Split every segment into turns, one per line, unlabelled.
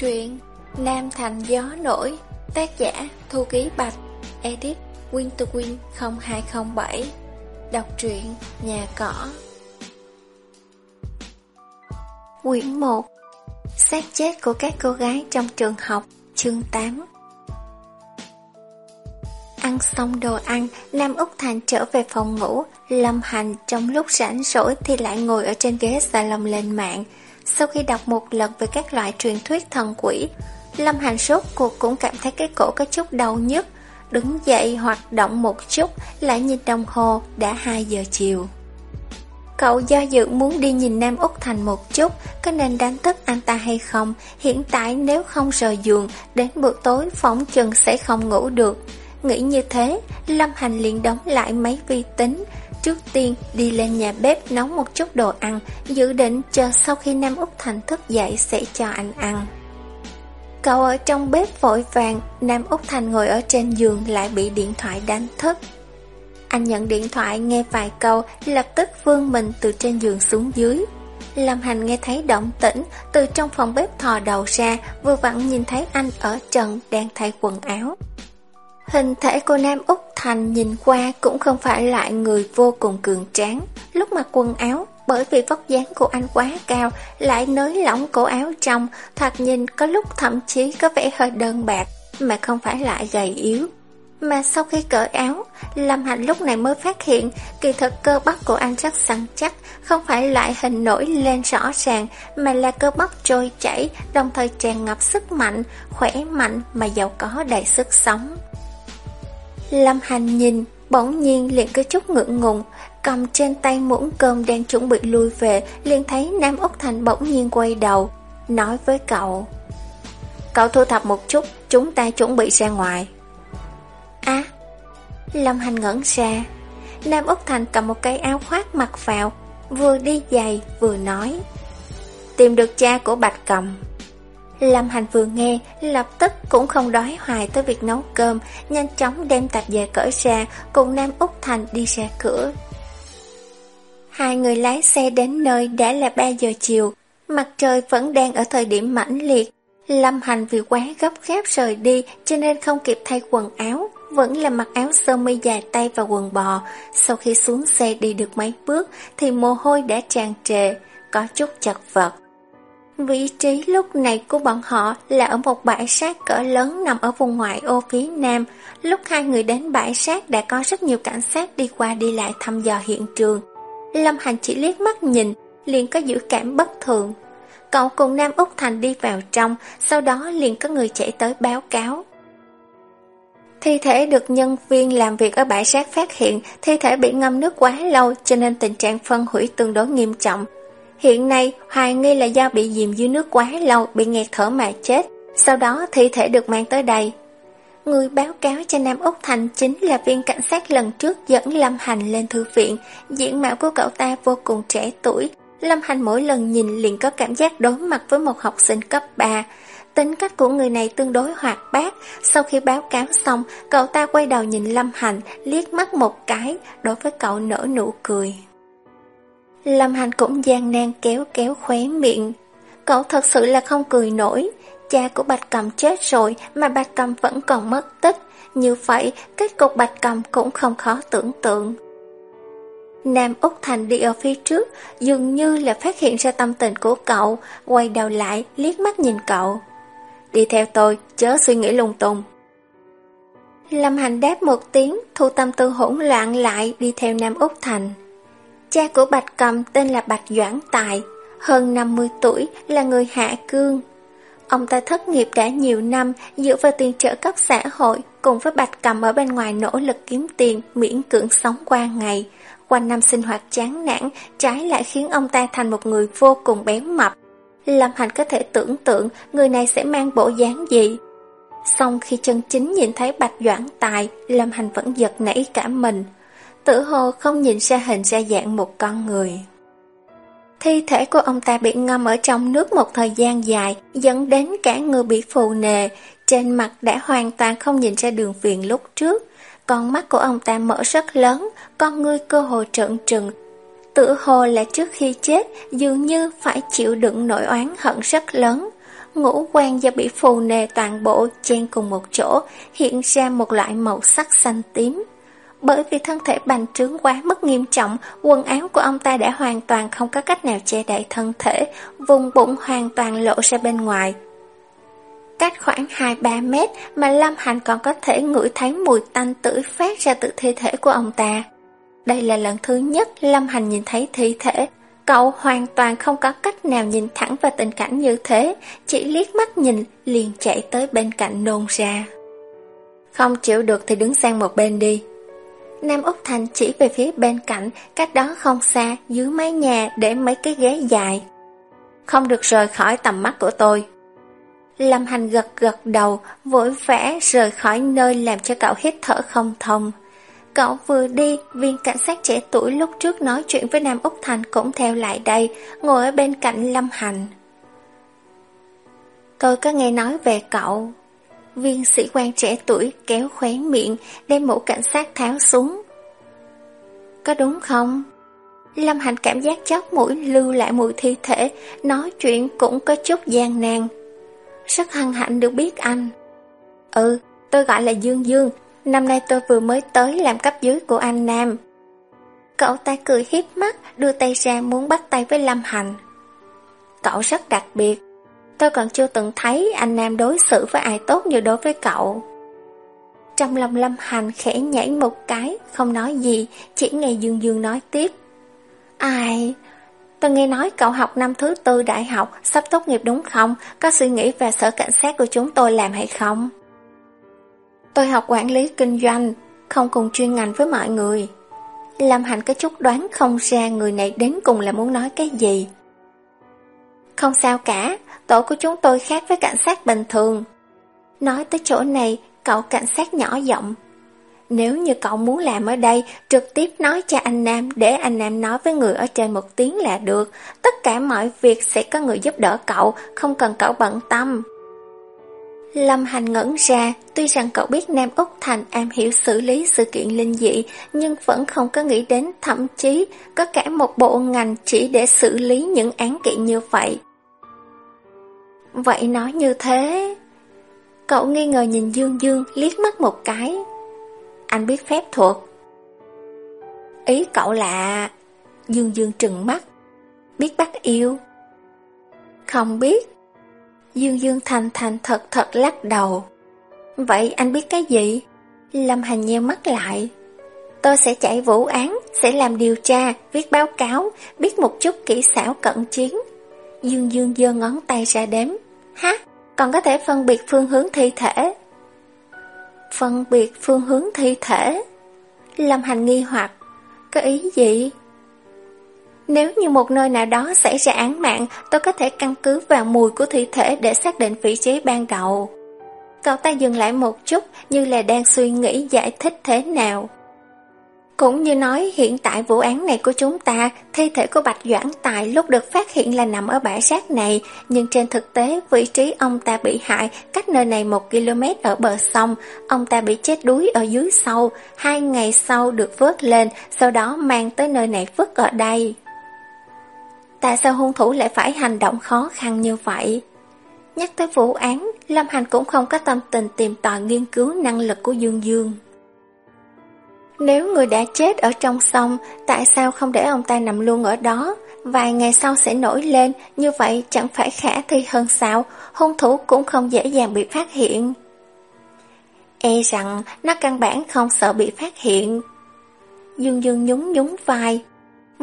Truyện Nam Thành Gió Nổi Tác giả Thu Ký Bạch Edit Winter Win 0207 Đọc truyện Nhà Cỏ. Quyển 1 Xác chết của các cô gái trong trường học Chương 8 Ăn xong đồ ăn, Nam Úc Thành trở về phòng ngủ, Lâm Hành trong lúc rảnh rỗi thì lại ngồi ở trên ghế salon lên mạng, sau khi đọc một lần về các loại truyền thuyết thần quỷ, Lâm Hành sốt cuộc cũng cảm thấy cái cổ có chút đau nhức. Đứng dậy hoạt động một chút, lại nhìn đồng hồ, đã 2 giờ chiều. Cậu do dự muốn đi nhìn Nam Úc Thành một chút, có nên đánh thức anh ta hay không? Hiện tại nếu không rời giường, đến bữa tối phỏng chừng sẽ không ngủ được. Nghĩ như thế, Lâm Hành liền đóng lại máy vi tính, Trước tiên đi lên nhà bếp nấu một chút đồ ăn, dự định chờ sau khi Nam Úc Thành thức dậy sẽ cho anh ăn. Cậu ở trong bếp vội vàng, Nam Úc Thành ngồi ở trên giường lại bị điện thoại đánh thức. Anh nhận điện thoại nghe vài câu, lập tức vương mình từ trên giường xuống dưới. Lâm Hành nghe thấy động tĩnh, từ trong phòng bếp thò đầu ra, vừa vặn nhìn thấy anh ở trần đang thay quần áo. Hình thể của Nam Úc Thành nhìn qua cũng không phải lại người vô cùng cường tráng. Lúc mặc quần áo, bởi vì vóc dáng của anh quá cao, lại nới lỏng cổ áo trong, thoạt nhìn có lúc thậm chí có vẻ hơi đơn bạc, mà không phải lại gầy yếu. Mà sau khi cởi áo, Lâm Hạnh lúc này mới phát hiện kỳ thực cơ bắp của anh rất săn chắc, không phải lại hình nổi lên rõ ràng, mà là cơ bắp trôi chảy, đồng thời tràn ngập sức mạnh, khỏe mạnh mà giàu có đầy sức sống. Lâm Hành nhìn, bỗng nhiên liền có chút ngượng ngùng, cầm trên tay muỗng cơm đang chuẩn bị lui về, liền thấy Nam Úc Thành bỗng nhiên quay đầu, nói với cậu. Cậu thu thập một chút, chúng ta chuẩn bị ra ngoài. À, Lâm Hành ngẩn ra, Nam Úc Thành cầm một cái áo khoác mặc vào, vừa đi giày vừa nói. Tìm được cha của Bạch Cầm. Lâm Hành vừa nghe, lập tức cũng không đói hoài tới việc nấu cơm, nhanh chóng đem tạp dề cởi ra, cùng Nam Úc Thành đi ra cửa. Hai người lái xe đến nơi đã là 3 giờ chiều, mặt trời vẫn đang ở thời điểm mãnh liệt. Lâm Hành vì quá gấp gáp rời đi cho nên không kịp thay quần áo, vẫn là mặc áo sơ mi dài tay và quần bò. Sau khi xuống xe đi được mấy bước thì mồ hôi đã tràn trề, có chút chật vật. Vị trí lúc này của bọn họ là ở một bãi sát cỡ lớn nằm ở vùng ngoại ô phía nam. Lúc hai người đến bãi sát đã có rất nhiều cảnh sát đi qua đi lại thăm dò hiện trường. Lâm Hành chỉ liếc mắt nhìn, liền có dự cảm bất thường. Cậu cùng Nam Úc Thành đi vào trong, sau đó liền có người chạy tới báo cáo. Thi thể được nhân viên làm việc ở bãi sát phát hiện, thi thể bị ngâm nước quá lâu cho nên tình trạng phân hủy tương đối nghiêm trọng, Hiện nay, hoài nghi là do bị dìm dưới nước quá lâu, bị nghẹt thở mà chết. Sau đó thi thể được mang tới đây. Người báo cáo cho Nam Úc Thành chính là viên cảnh sát lần trước dẫn Lâm Hành lên thư viện. Diện mạo của cậu ta vô cùng trẻ tuổi. Lâm Hành mỗi lần nhìn liền có cảm giác đối mặt với một học sinh cấp 3. Tính cách của người này tương đối hoạt bát. Sau khi báo cáo xong, cậu ta quay đầu nhìn Lâm Hành, liếc mắt một cái, đối với cậu nở nụ cười. Lâm Hành cũng gian nan kéo kéo khóe miệng. Cậu thật sự là không cười nổi. Cha của Bạch Cầm chết rồi mà Bạch Cầm vẫn còn mất tích. Như vậy, kết cục Bạch Cầm cũng không khó tưởng tượng. Nam Úc Thành đi ở phía trước, dường như là phát hiện ra tâm tình của cậu, quay đầu lại, liếc mắt nhìn cậu. Đi theo tôi, chớ suy nghĩ lung tung. Lâm Hành đáp một tiếng, thu tâm tư hỗn loạn lại đi theo Nam Úc Thành. Cha của Bạch Cầm tên là Bạch Doãn Tài, hơn 50 tuổi, là người Hạ Cương. Ông ta thất nghiệp đã nhiều năm, dựa vào tiền trợ cấp xã hội, cùng với Bạch Cầm ở bên ngoài nỗ lực kiếm tiền, miễn cưỡng sống qua ngày. Quanh năm sinh hoạt chán nản, trái lại khiến ông ta thành một người vô cùng béo mập. Lâm Hành có thể tưởng tượng người này sẽ mang bộ dáng gì. Xong khi chân chính nhìn thấy Bạch Doãn Tài, Lâm Hành vẫn giật nảy cả mình tử hồ không nhìn ra hình ra dạng một con người. Thi thể của ông ta bị ngâm ở trong nước một thời gian dài, dẫn đến cả người bị phù nề, trên mặt đã hoàn toàn không nhìn ra đường viền lúc trước. Con mắt của ông ta mở rất lớn, con ngươi cơ hồ trợn trừng. Tự hồ là trước khi chết, dường như phải chịu đựng nỗi oán hận rất lớn. ngũ quan do bị phù nề toàn bộ chen cùng một chỗ, hiện ra một loại màu sắc xanh tím. Bởi vì thân thể bành trướng quá mức nghiêm trọng, quần áo của ông ta đã hoàn toàn không có cách nào che đậy thân thể, vùng bụng hoàn toàn lộ ra bên ngoài. Cách khoảng 2-3 mét mà Lâm Hành còn có thể ngửi thấy mùi tanh tưởi phát ra từ thi thể của ông ta. Đây là lần thứ nhất Lâm Hành nhìn thấy thi thể, Cậu hoàn toàn không có cách nào nhìn thẳng vào tình cảnh như thế, chỉ liếc mắt nhìn liền chạy tới bên cạnh nôn ra. Không chịu được thì đứng sang một bên đi. Nam Úc Thành chỉ về phía bên cạnh, cách đó không xa, dưới mái nhà để mấy cái ghế dài. Không được rời khỏi tầm mắt của tôi. Lâm Hành gật gật đầu, vội vã rời khỏi nơi làm cho cậu hít thở không thông. Cậu vừa đi, viên cảnh sát trẻ tuổi lúc trước nói chuyện với Nam Úc Thành cũng theo lại đây, ngồi ở bên cạnh Lâm Hành. Tôi có nghe nói về cậu. Viên sĩ quan trẻ tuổi kéo khóe miệng, đem mũ cảnh sát tháo xuống. Có đúng không? Lâm Hành cảm giác chót mũi lưu lại mùi thi thể, nói chuyện cũng có chút gian nan. Rất hân hạnh được biết anh. Ừ, tôi gọi là Dương Dương, Năm nay tôi vừa mới tới làm cấp dưới của anh Nam. Cậu ta cười hiếp mắt, đưa tay ra muốn bắt tay với Lâm Hành. Cậu rất đặc biệt. Tôi còn chưa từng thấy anh Nam đối xử với ai tốt như đối với cậu. Trong lòng Lâm Hành khẽ nhảy một cái, không nói gì, chỉ nghe Dương Dương nói tiếp. Ai? Tôi nghe nói cậu học năm thứ tư đại học, sắp tốt nghiệp đúng không? Có suy nghĩ về sở cảnh sát của chúng tôi làm hay không? Tôi học quản lý kinh doanh, không cùng chuyên ngành với mọi người. Lâm hành có chút đoán không ra người này đến cùng là muốn nói cái gì. Không sao cả, tổ của chúng tôi khác với cảnh sát bình thường. Nói tới chỗ này, cậu cảnh sát nhỏ giọng. Nếu như cậu muốn làm ở đây, trực tiếp nói cho anh Nam để anh Nam nói với người ở trên một tiếng là được. Tất cả mọi việc sẽ có người giúp đỡ cậu, không cần cậu bận tâm. Lâm Hành ngẩn ra, tuy rằng cậu biết Nam Úc Thành am hiểu xử lý sự kiện linh dị, nhưng vẫn không có nghĩ đến thậm chí có cả một bộ ngành chỉ để xử lý những án kiện như vậy. Vậy nói như thế... Cậu nghi ngờ nhìn Dương Dương liếc mắt một cái. Anh biết phép thuật. Ý cậu là... Dương Dương trừng mắt. Biết bắt yêu. Không biết. Dương Dương thành thành thật thật lắc đầu. Vậy anh biết cái gì? Lâm Hành nheo mắt lại. Tôi sẽ chạy vụ án, sẽ làm điều tra, viết báo cáo, biết một chút kỹ xảo cận chiến. Dương Dương giơ ngón tay ra đếm. Hả? Còn có thể phân biệt phương hướng thi thể. Phân biệt phương hướng thi thể? Lâm Hành nghi hoặc. Có ý gì? Nếu như một nơi nào đó xảy ra án mạng, tôi có thể căn cứ vào mùi của thi thể để xác định vị trí ban đầu. Cậu ta dừng lại một chút như là đang suy nghĩ giải thích thế nào. Cũng như nói hiện tại vụ án này của chúng ta, thi thể của Bạch Doãn Tài lúc được phát hiện là nằm ở bãi rác này, nhưng trên thực tế vị trí ông ta bị hại cách nơi này một km ở bờ sông, ông ta bị chết đuối ở dưới sâu, hai ngày sau được vớt lên, sau đó mang tới nơi này vứt ở đây. Tại sao hung thủ lại phải hành động khó khăn như vậy? Nhắc tới vụ án, Lâm Hành cũng không có tâm tình tìm tòi nghiên cứu năng lực của Dương Dương. Nếu người đã chết ở trong sông, tại sao không để ông ta nằm luôn ở đó? Vài ngày sau sẽ nổi lên, như vậy chẳng phải khả thi hơn sao, hung thủ cũng không dễ dàng bị phát hiện. E rằng nó căn bản không sợ bị phát hiện. Dương Dương nhún nhún vai,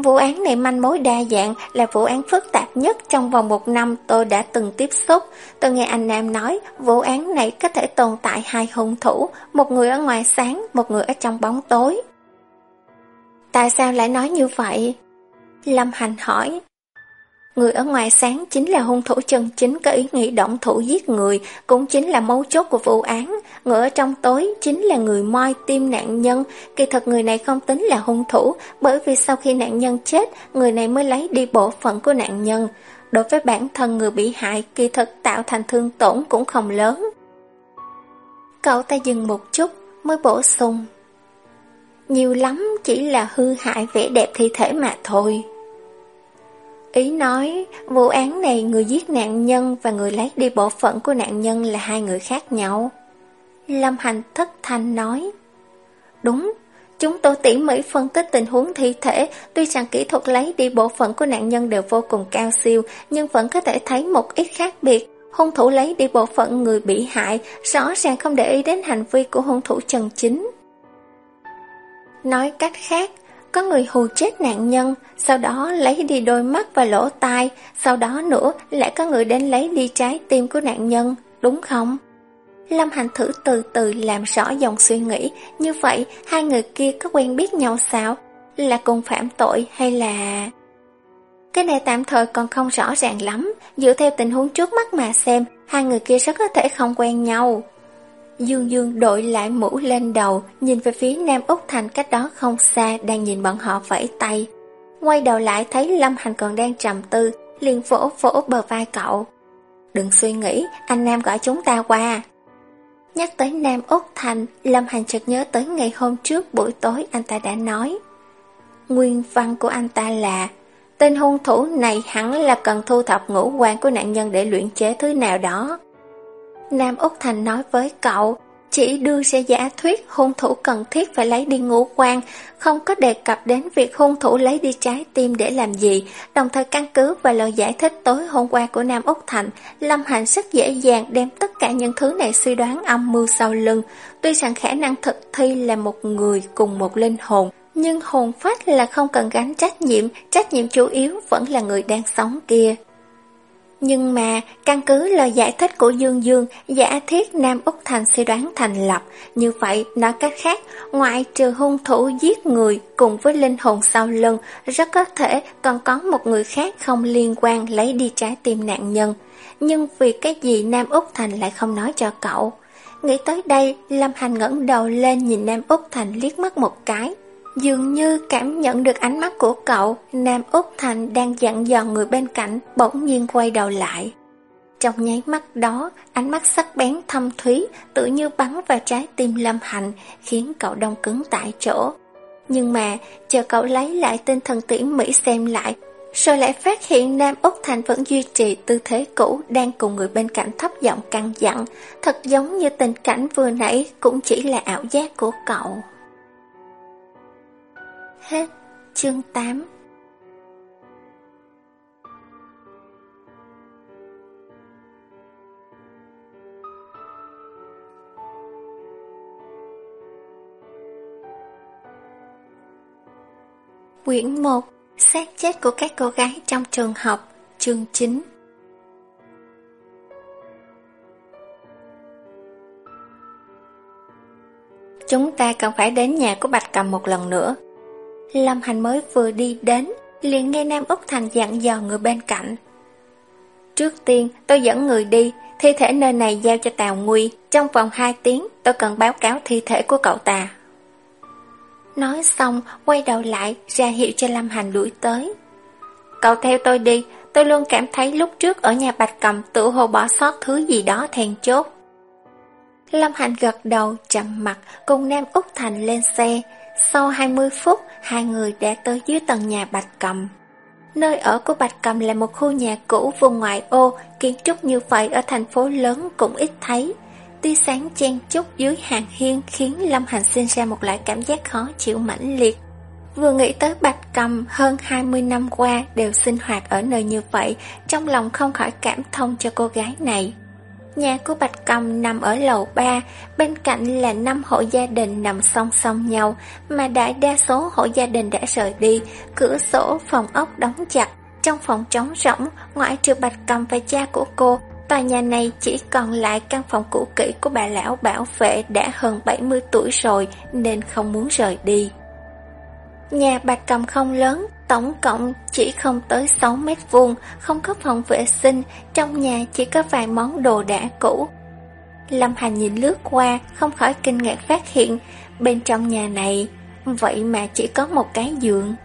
Vụ án này manh mối đa dạng là vụ án phức tạp nhất trong vòng một năm tôi đã từng tiếp xúc. Tôi nghe anh Nam nói vụ án này có thể tồn tại hai hung thủ, một người ở ngoài sáng, một người ở trong bóng tối. Tại sao lại nói như vậy? Lâm Hành hỏi, Người ở ngoài sáng chính là hung thủ chân chính có ý nghĩ động thủ giết người, cũng chính là mấu chốt của vụ án. Người ở trong tối chính là người moi tim nạn nhân. Kỳ thật người này không tính là hung thủ, bởi vì sau khi nạn nhân chết, người này mới lấy đi bộ phận của nạn nhân. Đối với bản thân người bị hại, kỳ thật tạo thành thương tổn cũng không lớn. Cậu ta dừng một chút, mới bổ sung. Nhiều lắm chỉ là hư hại vẻ đẹp thi thể mà thôi. Ý nói, vụ án này người giết nạn nhân và người lấy đi bộ phận của nạn nhân là hai người khác nhau. Lâm Hành thất thanh nói. Đúng, chúng tôi tỉ mỉ phân tích tình huống thi thể, tuy rằng kỹ thuật lấy đi bộ phận của nạn nhân đều vô cùng cao siêu, nhưng vẫn có thể thấy một ít khác biệt. Hung thủ lấy đi bộ phận người bị hại, rõ ràng không để ý đến hành vi của hung thủ chân chính. Nói cách khác, có người hù chết nạn nhân, sau đó lấy đi đôi mắt và lỗ tai, sau đó nữa lại có người đến lấy đi trái tim của nạn nhân, đúng không? Lâm Hành thử từ từ làm rõ dòng suy nghĩ, như vậy hai người kia có quen biết nhau sao? Là cùng phạm tội hay là... Cái này tạm thời còn không rõ ràng lắm, dựa theo tình huống trước mắt mà xem, hai người kia rất có thể không quen nhau. Dương Dương đội lại mũ lên đầu, nhìn về phía Nam Úc Thành cách đó không xa, đang nhìn bọn họ vẫy tay. Quay đầu lại thấy Lâm Hành còn đang trầm tư, liền vỗ vỗ bờ vai cậu. Đừng suy nghĩ, anh Nam gọi chúng ta qua. Nhắc tới Nam Úc Thành, Lâm Hành chợt nhớ tới ngày hôm trước buổi tối anh ta đã nói. Nguyên văn của anh ta là Tên hung thủ này hẳn là cần thu thập ngũ quan của nạn nhân để luyện chế thứ nào đó. Nam Úc Thành nói với cậu, chỉ đưa ra giả thuyết hung thủ cần thiết phải lấy đi ngũ quan, không có đề cập đến việc hung thủ lấy đi trái tim để làm gì, đồng thời căn cứ và lời giải thích tối hôm qua của Nam Úc Thành, Lâm Hạnh rất dễ dàng đem tất cả những thứ này suy đoán âm mưu sau lưng. Tuy rằng khả năng thực thi là một người cùng một linh hồn, nhưng hồn phách là không cần gánh trách nhiệm, trách nhiệm chủ yếu vẫn là người đang sống kia. Nhưng mà, căn cứ lời giải thích của Dương Dương, giả thiết Nam Úc Thành suy đoán thành lập. Như vậy, nói cách khác, ngoại trừ hung thủ giết người cùng với linh hồn sau lưng, rất có thể còn có một người khác không liên quan lấy đi trái tim nạn nhân. Nhưng vì cái gì Nam Úc Thành lại không nói cho cậu? Nghĩ tới đây, Lâm Hành ngẩng đầu lên nhìn Nam Úc Thành liếc mắt một cái, Dường như cảm nhận được ánh mắt của cậu, Nam Úc Thành đang dặn dò người bên cạnh, bỗng nhiên quay đầu lại. Trong nháy mắt đó, ánh mắt sắc bén thâm thúy, tự như bắn vào trái tim Lâm hạnh khiến cậu đông cứng tại chỗ. Nhưng mà, chờ cậu lấy lại tinh thần tỉ mỉ xem lại, rồi lại phát hiện Nam Úc Thành vẫn duy trì tư thế cũ đang cùng người bên cạnh thấp giọng căng dặn, thật giống như tình cảnh vừa nãy cũng chỉ là ảo giác của cậu. Hết, chương 8 Quyển 1 Xác chết của các cô gái trong trường học, Chương 9 Chúng ta cần phải đến nhà của Bạch Cầm một lần nữa. Lâm Hành mới vừa đi đến, liền nghe Nam Úc Thành dặn dò người bên cạnh. Trước tiên, tôi dẫn người đi, thi thể nơi này giao cho Tào Nguy, trong vòng 2 tiếng tôi cần báo cáo thi thể của cậu ta. Nói xong, quay đầu lại, ra hiệu cho Lâm Hành đuổi tới. Cậu theo tôi đi, tôi luôn cảm thấy lúc trước ở nhà Bạch Cầm tự hồ bỏ sót thứ gì đó thèn chốt. Lâm Hành gật đầu, chậm mặt, cùng Nam Úc Thành lên xe, sau 20 phút, hai người đã tới dưới tầng nhà Bạch Cầm. Nơi ở của Bạch Cầm là một khu nhà cũ vùng ngoại ô, kiến trúc như vậy ở thành phố lớn cũng ít thấy. Tia sáng chen chúc dưới hàng hiên khiến Lâm Hành sinh ra một loại cảm giác khó chịu mãnh liệt. Vừa nghĩ tới Bạch Cầm hơn 20 năm qua đều sinh hoạt ở nơi như vậy, trong lòng không khỏi cảm thông cho cô gái này. Nhà của Bạch Công nằm ở lầu 3, bên cạnh là năm hộ gia đình nằm song song nhau, mà đại đa số hộ gia đình đã rời đi, cửa sổ phòng ốc đóng chặt. Trong phòng trống rỗng, ngoại trừ Bạch Công và cha của cô, tòa nhà này chỉ còn lại căn phòng cũ kỹ của bà lão bảo vệ đã hơn 70 tuổi rồi nên không muốn rời đi. Nhà Bạch Cầm không lớn, tổng cộng chỉ không tới 6 mét vuông, không có phòng vệ sinh, trong nhà chỉ có vài món đồ đã cũ. Lâm Hành nhìn lướt qua, không khỏi kinh ngạc phát hiện, bên trong nhà này, vậy mà chỉ có một cái giường.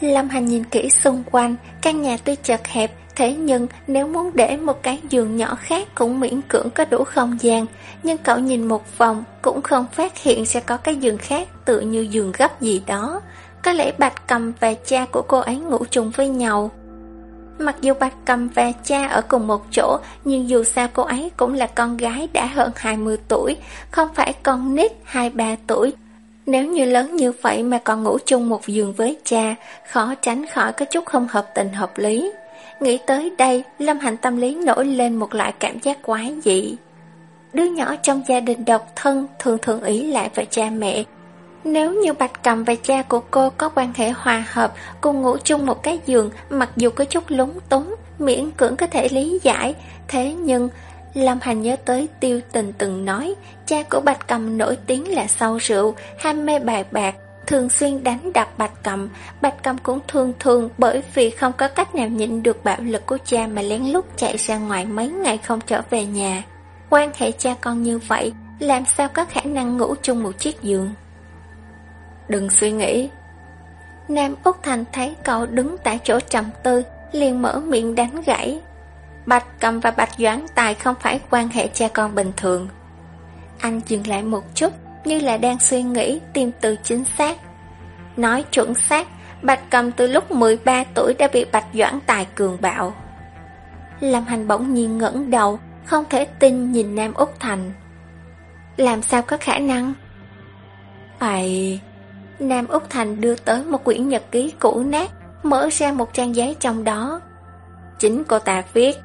Lâm Hành nhìn kỹ xung quanh, căn nhà tuy chật hẹp, Thế nhưng nếu muốn để một cái giường nhỏ khác cũng miễn cưỡng có đủ không gian, nhưng cậu nhìn một vòng cũng không phát hiện sẽ có cái giường khác tự như giường gấp gì đó. Có lẽ Bạch Cầm và cha của cô ấy ngủ chung với nhau. Mặc dù Bạch Cầm và cha ở cùng một chỗ, nhưng dù sao cô ấy cũng là con gái đã hơn 20 tuổi, không phải con nít 2-3 tuổi. Nếu như lớn như vậy mà còn ngủ chung một giường với cha, khó tránh khỏi có chút không hợp tình hợp lý. Nghĩ tới đây, Lâm Hành tâm lý nổi lên một loại cảm giác quái dị. Đứa nhỏ trong gia đình độc thân thường thường ý lại với cha mẹ, nếu như Bạch Cầm và cha của cô có quan hệ hòa hợp, cùng ngủ chung một cái giường, mặc dù có chút lúng túng, miễn cưỡng có thể lý giải, thế nhưng Lâm Hành nhớ tới tiêu tình từng nói, cha của Bạch Cầm nổi tiếng là sâu rượu, ham mê bài bạc, thường xuyên đánh đập Bạch Cầm. Bạch Cầm cũng thường thường bởi vì không có cách nào nhịn được bạo lực của cha mà lén lút chạy ra ngoài mấy ngày không trở về nhà. Quan hệ cha con như vậy, làm sao có khả năng ngủ chung một chiếc giường? Đừng suy nghĩ. Nam Úc Thành thấy cậu đứng tại chỗ trầm tư, liền mở miệng đánh gãy. Bạch Cầm và Bạch Doãn Tài không phải quan hệ cha con bình thường. Anh dừng lại một chút, như là đang suy nghĩ tìm từ chính xác. Nói chuẩn xác, Bạch Cầm từ lúc 13 tuổi đã bị Bạch Doãn Tài cường bạo. Lâm Hành bỗng nhiên ngẩng đầu, không thể tin nhìn Nam Úc Thành. Làm sao có khả năng? Phải... Nam Úc Thành đưa tới một quyển nhật ký cũ nát, mở ra một trang giấy trong đó. Chính cô ta viết.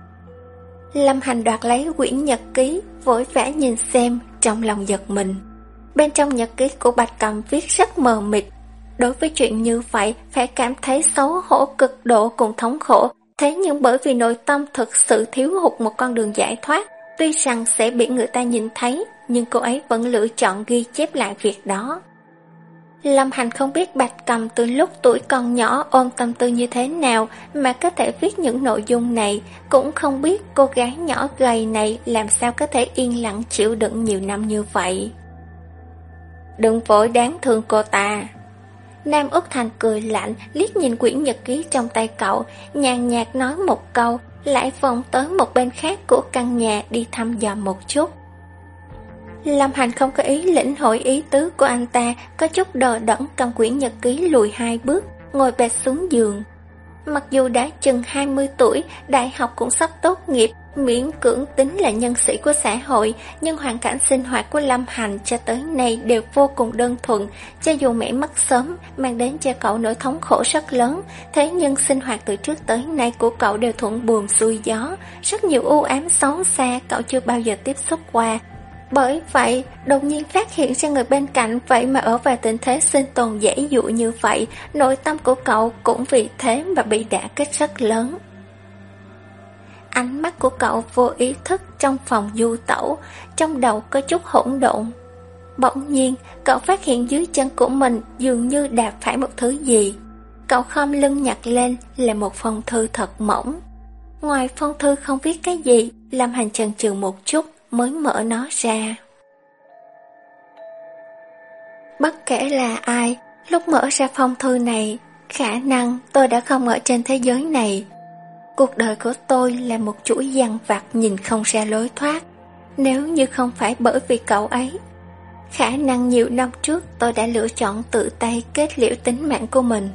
Lâm Hành đoạt lấy quyển nhật ký, vội vã nhìn xem, trong lòng giật mình. Bên trong nhật ký của Bạch Cầm viết rất mờ mịt. Đối với chuyện như vậy, phải cảm thấy xấu hổ cực độ cùng thống khổ. Thế nhưng bởi vì nội tâm thực sự thiếu hụt một con đường giải thoát, tuy rằng sẽ bị người ta nhìn thấy, nhưng cô ấy vẫn lựa chọn ghi chép lại việc đó. Lâm Hành không biết Bạch Cầm từ lúc tuổi còn nhỏ ôm tâm tư như thế nào mà có thể viết những nội dung này, cũng không biết cô gái nhỏ gầy này làm sao có thể yên lặng chịu đựng nhiều năm như vậy. Đừng vội đáng thương cô ta. Nam Úc Thành cười lạnh, liếc nhìn quyển nhật ký trong tay cậu, nhàn nhạt nói một câu, lại vòng tới một bên khác của căn nhà đi thăm dò một chút. Lâm Hành không có ý lĩnh hội ý tứ của anh ta, có chút đờ đẫn cầm quyển nhật ký lùi hai bước, ngồi bệt xuống giường. Mặc dù đã chừng 20 tuổi, đại học cũng sắp tốt nghiệp, miễn cưỡng tính là nhân sĩ của xã hội, nhưng hoàn cảnh sinh hoạt của Lâm Hành cho tới nay đều vô cùng đơn thuần, cho dù mẹ mất sớm, mang đến cho cậu nỗi thống khổ rất lớn, thế nhưng sinh hoạt từ trước tới nay của cậu đều thuận buồm xuôi gió, rất nhiều u ám xấu xa cậu chưa bao giờ tiếp xúc qua, bởi vậy, đột nhiên phát hiện ra người bên cạnh vậy mà ở vào tình thế sinh tồn dễ dụ như vậy, nội tâm của cậu cũng vì thế mà bị đả kích rất lớn. Ánh mắt của cậu vô ý thức trong phòng du tẩu, trong đầu có chút hỗn độn. Bỗng nhiên, cậu phát hiện dưới chân của mình dường như đạp phải một thứ gì. Cậu khom lưng nhặt lên là một phong thư thật mỏng. Ngoài phong thư không viết cái gì, làm hành chần chừ một chút, mới mở nó ra. Bất kể là ai, lúc mở ra phong thư này, khả năng tôi đã không ở trên thế giới này. Cuộc đời của tôi là một chuỗi dằn vặt nhìn không ra lối thoát. Nếu như không phải bởi vì cậu ấy, khả năng nhiều năm trước tôi đã lựa chọn tự tay kết liễu tính mạng của mình.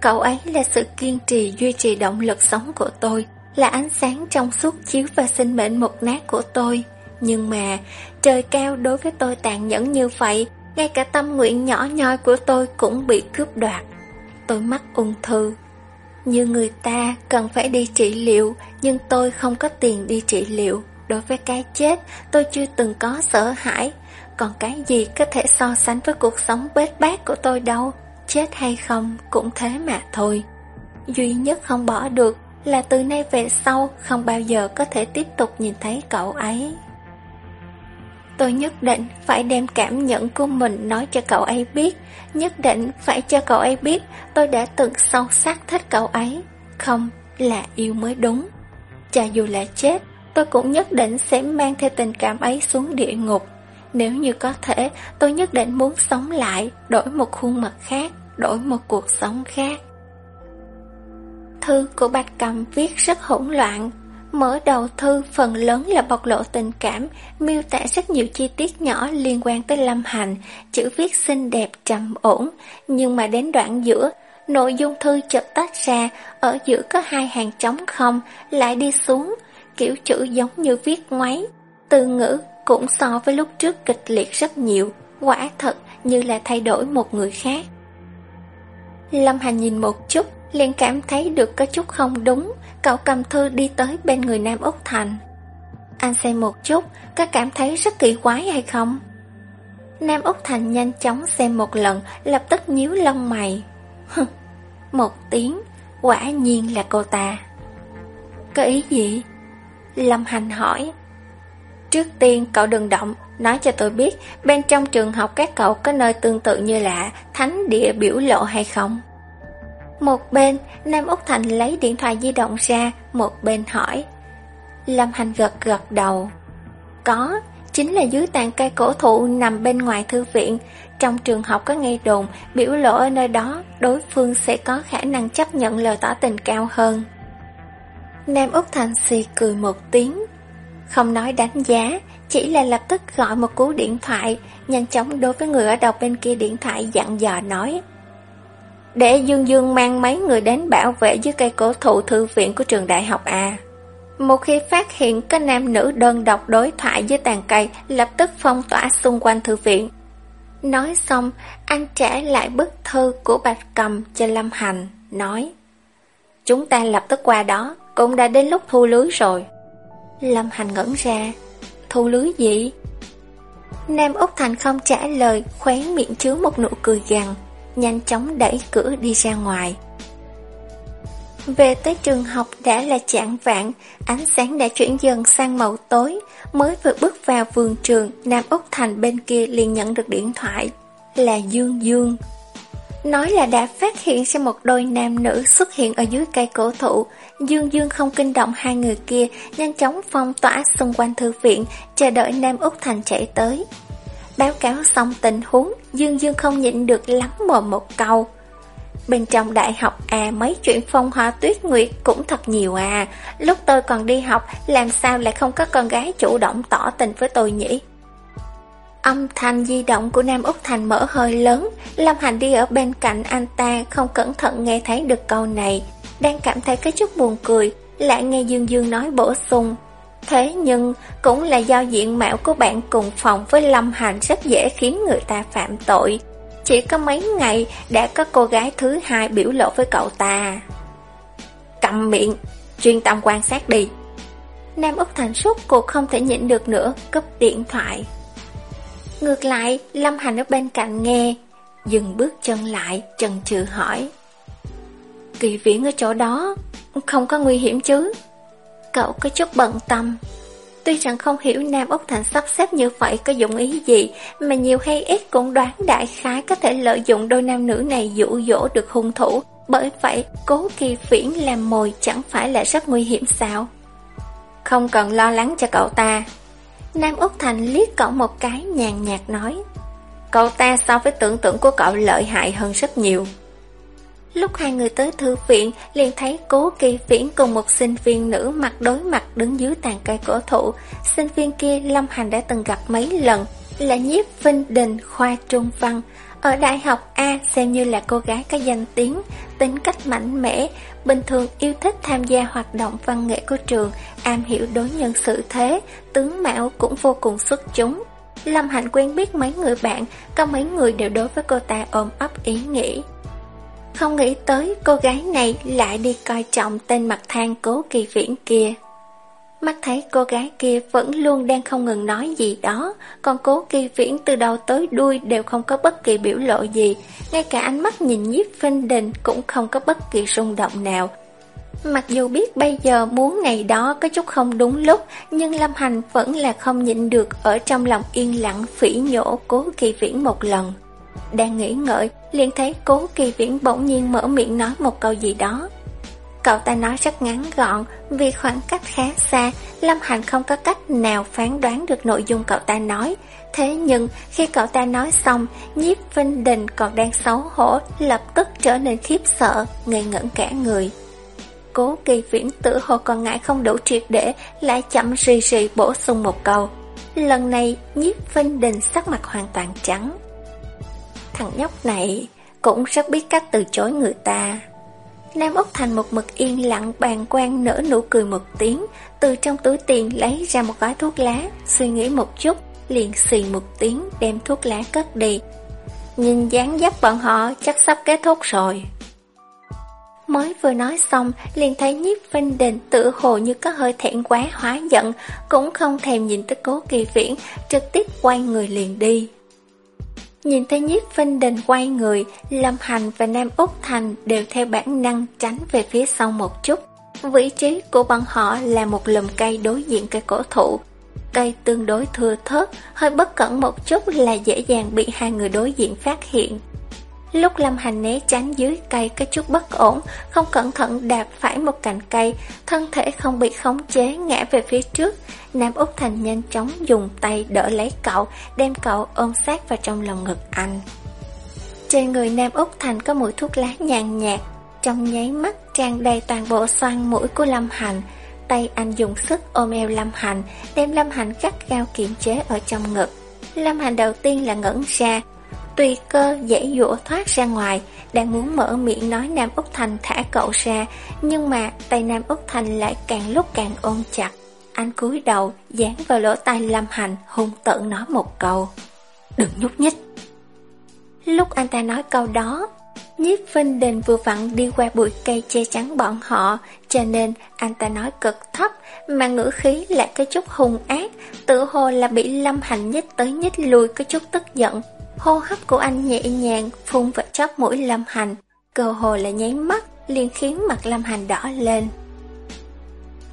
Cậu ấy là sự kiên trì duy trì động lực sống của tôi, là ánh sáng trong suốt chiếu và sinh mệnh một nát của tôi. Nhưng mà, trời cao đối với tôi tàn nhẫn như vậy, ngay cả tâm nguyện nhỏ nhoi của tôi cũng bị cướp đoạt. Tôi mắc ung thư. Như người ta cần phải đi trị liệu, nhưng tôi không có tiền đi trị liệu. Đối với cái chết, tôi chưa từng có sợ hãi. Còn cái gì có thể so sánh với cuộc sống bết bát của tôi đâu. Chết hay không cũng thế mà thôi. Duy nhất không bỏ được là từ nay về sau không bao giờ có thể tiếp tục nhìn thấy cậu ấy. Tôi nhất định phải đem cảm nhận của mình nói cho cậu ấy biết, nhất định phải cho cậu ấy biết tôi đã từng sâu sắc thích cậu ấy, không là yêu mới đúng. Cho dù là chết, tôi cũng nhất định sẽ mang theo tình cảm ấy xuống địa ngục. Nếu như có thể, tôi nhất định muốn sống lại, đổi một khuôn mặt khác, đổi một cuộc sống khác. Thư của Bạch Cầm viết rất hỗn loạn, Mở đầu thư phần lớn là bộc lộ tình cảm, miêu tả rất nhiều chi tiết nhỏ liên quan tới Lâm Hành, chữ viết xinh đẹp trầm ổn, nhưng mà đến đoạn giữa, Nội dung thư chợt tách ra, ở giữa có hai hàng trống không, lại đi xuống, kiểu chữ giống như viết ngoáy. Từ ngữ cũng so với lúc trước kịch liệt rất nhiều, quả thật như là thay đổi một người khác. Lâm Hành nhìn một chút, liền cảm thấy được có chút không đúng, cậu cầm thư đi tới bên người Nam Úc Thành. Anh xem một chút, có cảm thấy rất kỳ quái hay không? Nam Úc Thành nhanh chóng xem một lần, lập tức nhíu lông mày. một tiếng, quả nhiên là cô ta. Có ý gì? Lâm Hành hỏi. Trước tiên cậu đừng động, nói cho tôi biết bên trong trường học các cậu có nơi tương tự như là thánh địa biểu lộ hay không? Một bên, Nam Úc Thành lấy điện thoại di động ra, một bên hỏi. Lâm Hành gật gật đầu. Có, chính là dưới tàn cây cổ thụ nằm bên ngoài thư viện. Trong trường học có nghe đồn, biểu lộ ở nơi đó, đối phương sẽ có khả năng chấp nhận lời tỏ tình cao hơn. Nam Úc Thành xì cười một tiếng, không nói đánh giá, chỉ là lập tức gọi một cú điện thoại, nhanh chóng đối với người ở đầu bên kia điện thoại dặn dò nói. Để Dương Dương mang mấy người đến bảo vệ dưới cây cổ thụ thư viện của trường đại học A. Một khi phát hiện có nam nữ đơn độc đối thoại dưới tàn cây, lập tức phong tỏa xung quanh thư viện. Nói xong, anh trả lại bức thư của Bạch Cầm cho Lâm Hành, nói Chúng ta lập tức qua đó, cũng đã đến lúc thu lưới rồi. Lâm Hành ngẩn ra, thu lưới gì? Nam Úc Thành không trả lời, khóe miệng chứa một nụ cười gằn, nhanh chóng đẩy cửa đi ra ngoài. Về tới trường học đã là chạng vạn, ánh sáng đã chuyển dần sang màu tối, mới vừa bước vào vườn trường, Nam Úc Thành bên kia liền nhận được điện thoại, là Dương Dương. Nói là đã phát hiện ra một đôi nam nữ xuất hiện ở dưới cây cổ thụ, Dương Dương không kinh động hai người kia, nhanh chóng phong tỏa xung quanh thư viện, chờ đợi Nam Úc Thành chạy tới. Báo cáo xong tình huống, Dương Dương không nhịn được lắm mồm một câu. Bên trong đại học à mấy chuyện phong hoa tuyết nguyệt cũng thật nhiều à. Lúc tôi còn đi học làm sao lại không có con gái chủ động tỏ tình với tôi nhỉ? Âm thanh di động của Nam Úc Thành mở hơi lớn. Lâm Hành đi ở bên cạnh anh ta không cẩn thận nghe thấy được câu này. Đang cảm thấy cái chút buồn cười Lại nghe Dương Dương nói bổ sung. Thế nhưng cũng là do diện mạo của bạn cùng phòng với Lâm Hành rất dễ khiến người ta phạm tội chỉ có mấy ngày đã có cô gái thứ hai biểu lộ với cậu ta. Cầm miệng, chuyên tâm quan sát đi. Nam Úc Thành suốt cuộc không thể nhịn được nữa, cấp điện thoại. Ngược lại, Lâm Hành ở bên cạnh nghe, dừng bước chân lại, chần chừ hỏi. Kỳ viễn ở chỗ đó, không có nguy hiểm chứ? Cậu có chút bận tâm, Tuy rằng không hiểu Nam Úc Thành sắp xếp như vậy có dụng ý gì, mà nhiều hay ít cũng đoán đại khái có thể lợi dụng đôi nam nữ này dụ dỗ được hung thủ. Bởi vậy, cố kỳ phiển làm mồi chẳng phải là rất nguy hiểm sao? Không cần lo lắng cho cậu ta. Nam Úc Thành liếc cậu một cái nhàn nhạt nói. Cậu ta so với tưởng tượng của cậu lợi hại hơn rất nhiều. Lúc hai người tới thư viện, liền thấy cố kỳ viễn cùng một sinh viên nữ mặt đối mặt đứng dưới tàn cây cổ thụ. Sinh viên kia Lâm Hành đã từng gặp mấy lần, là nhiếp Vinh Đình khoa trung văn. Ở đại học A xem như là cô gái có danh tiếng, tính cách mạnh mẽ, bình thường yêu thích tham gia hoạt động văn nghệ của trường, am hiểu đối nhân xử thế, tướng mạo cũng vô cùng xuất chúng. Lâm Hạnh quen biết mấy người bạn, có mấy người đều đối với cô ta ôm ấp ý nghĩ. Không nghĩ tới cô gái này lại đi coi trọng tên mặt thang cố kỳ viễn kia. Mắt thấy cô gái kia vẫn luôn đang không ngừng nói gì đó, còn cố kỳ viễn từ đầu tới đuôi đều không có bất kỳ biểu lộ gì, ngay cả ánh mắt nhìn nhiếp phinh đình cũng không có bất kỳ rung động nào. Mặc dù biết bây giờ muốn ngày đó có chút không đúng lúc, nhưng Lâm Hành vẫn là không nhịn được ở trong lòng yên lặng phỉ nhổ cố kỳ viễn một lần. Đang nghĩ ngợi, liền thấy cố kỳ viễn bỗng nhiên mở miệng nói một câu gì đó. Cậu ta nói rất ngắn gọn, vì khoảng cách khá xa, Lâm Hành không có cách nào phán đoán được nội dung cậu ta nói. Thế nhưng, khi cậu ta nói xong, nhiếp Vinh Đình còn đang xấu hổ, lập tức trở nên khiếp sợ, ngây ngẩn cả người. Cố kỳ viễn tự hồ còn ngại không đủ triệt để, lại chậm rì rì bổ sung một câu. Lần này, nhiếp Vinh Đình sắc mặt hoàn toàn trắng. Thằng nhóc này cũng rất biết cách từ chối người ta. Nam Úc Thành một mực yên lặng bàn quan nở nụ cười một tiếng, từ trong túi tiền lấy ra một gói thuốc lá, suy nghĩ một chút, liền xì một tiếng đem thuốc lá cất đi. Nhìn dáng dấp bọn họ chắc sắp kết thúc rồi. Mới vừa nói xong, liền thấy nhiếp vinh đình tự hồ như có hơi thẹn quá hóa giận, cũng không thèm nhìn tới cố kỳ viễn, trực tiếp quay người liền đi. Nhìn thấy nhiếp vinh đình quay người, Lâm Hành và Nam Úc Thành đều theo bản năng tránh về phía sau một chút. Vị trí của bọn họ là một lùm cây đối diện cây cổ thụ. Cây tương đối thưa thớt, hơi bất cẩn một chút là dễ dàng bị hai người đối diện phát hiện. Lúc Lâm Hành né tránh dưới cây có chút bất ổn, không cẩn thận đạp phải một cành cây, thân thể không bị khống chế ngã về phía trước. Nam Úc Thành nhanh chóng dùng tay đỡ lấy cậu, đem cậu ôm sát vào trong lòng ngực anh. Trên người Nam Úc Thành có mùi thuốc lá nhàn nhạt, trong nháy mắt tràn đầy toàn bộ xoan mũi của Lâm Hành. Tay anh dùng sức ôm eo Lâm Hành, đem Lâm Hành gắt gao kiềm chế ở trong ngực. Lâm Hành đầu tiên là ngẩn ra, Tùy cơ dễ dũa thoát ra ngoài, đang muốn mở miệng nói Nam Úc Thành thả cậu ra, nhưng mà tay Nam Úc Thành lại càng lúc càng ôm chặt. Anh cúi đầu, dán vào lỗ tai Lâm Hành, hung tợn nói một câu. Đừng nhúc nhích. Lúc anh ta nói câu đó, Nhiếp Vinh Đình vừa vặn đi qua bụi cây che chắn bọn họ, cho nên anh ta nói cực thấp, mà ngữ khí lại có chút hung ác, tự hồ là bị Lâm Hành nhích tới nhích lui có chút tức giận. Hô hấp của anh nhẹ nhàng phun vào chóp mũi Lâm Hành, cơ hồ là nháy mắt, liền khiến mặt Lâm Hành đỏ lên.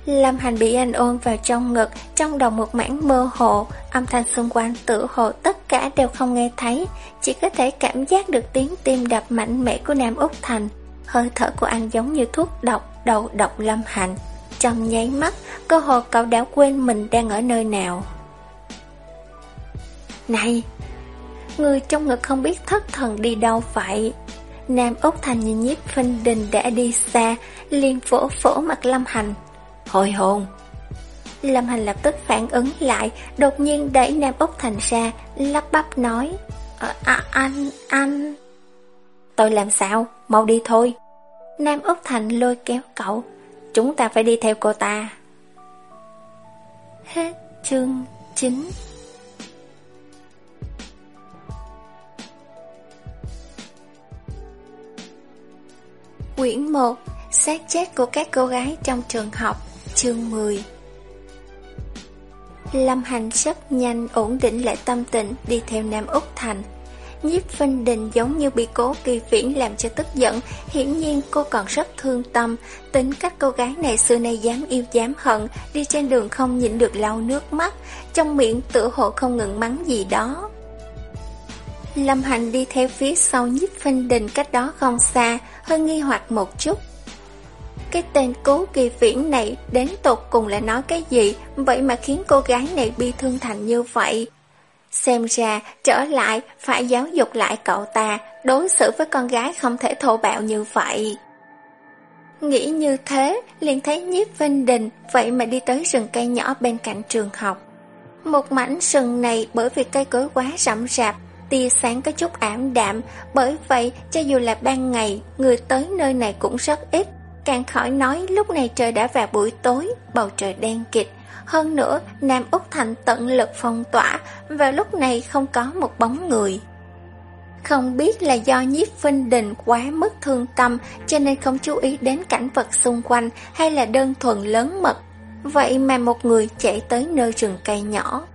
Lâm Hành bị anh ôm vào trong ngực, trong đầu một mảng mơ hồ, âm thanh xung quanh tự hồ tất cả đều không nghe thấy, chỉ có thể cảm giác được tiếng tim đập mạnh mẽ của Nam Úc Thành. Hơi thở của anh giống như thuốc độc, đầu độc Lâm Hành. Trong nháy mắt, cơ hồ cậu đã quên mình đang ở nơi nào. Này, Người trong ngực không biết thất thần đi đâu vậy. Nam Úc Thành nhìn nhiếp phinh đình đã đi xa liền phổ phổ mặt Lâm Hành. Hồi hồn Lâm Hành lập tức phản ứng lại Đột nhiên đẩy Nam Úc Thành ra Lắp bắp nói à, à, Anh, anh. Tôi làm sao, mau đi thôi. Nam Úc Thành lôi kéo cậu Chúng ta phải đi theo cô ta. Hết chương 9 Quyển 1 Xác chết của các cô gái trong trường học, Chương 10 Lâm Hành rất nhanh ổn định lại tâm tình, đi theo Nam Úc Thành. Nhiếp Vinh Đình giống như bị cố kỳ viễn làm cho tức giận, Hiển nhiên cô còn rất thương tâm. Tính cách cô gái này xưa nay dám yêu, dám hận, Đi trên đường không nhịn được lau nước mắt. Trong miệng tự hộ không ngừng mắng gì đó. Lâm Hành đi theo phía sau nhiếp Vinh Đình cách đó không xa hơi nghi hoặc một chút. Cái tên cố kỳ viễn này đến tột cùng là nói cái gì, vậy mà khiến cô gái này bi thương thành như vậy. Xem ra, trở lại, phải giáo dục lại cậu ta, đối xử với con gái không thể thô bạo như vậy. Nghĩ như thế, liền thấy nhiếp Vinh Đình, vậy mà đi tới rừng cây nhỏ bên cạnh trường học. Một mảnh rừng này bởi vì cây cối quá rậm rạp, tia sáng có chút ảm đạm, bởi vậy cho dù là ban ngày, người tới nơi này cũng rất ít. Càng khỏi nói lúc này trời đã vào buổi tối, bầu trời đen kịt. Hơn nữa, Nam Úc Thành tận lực phong tỏa, và lúc này không có một bóng người. Không biết là do nhiếp vinh đình quá mức thương tâm cho nên không chú ý đến cảnh vật xung quanh hay là đơn thuần lớn mật. Vậy mà một người chạy tới nơi rừng cây nhỏ.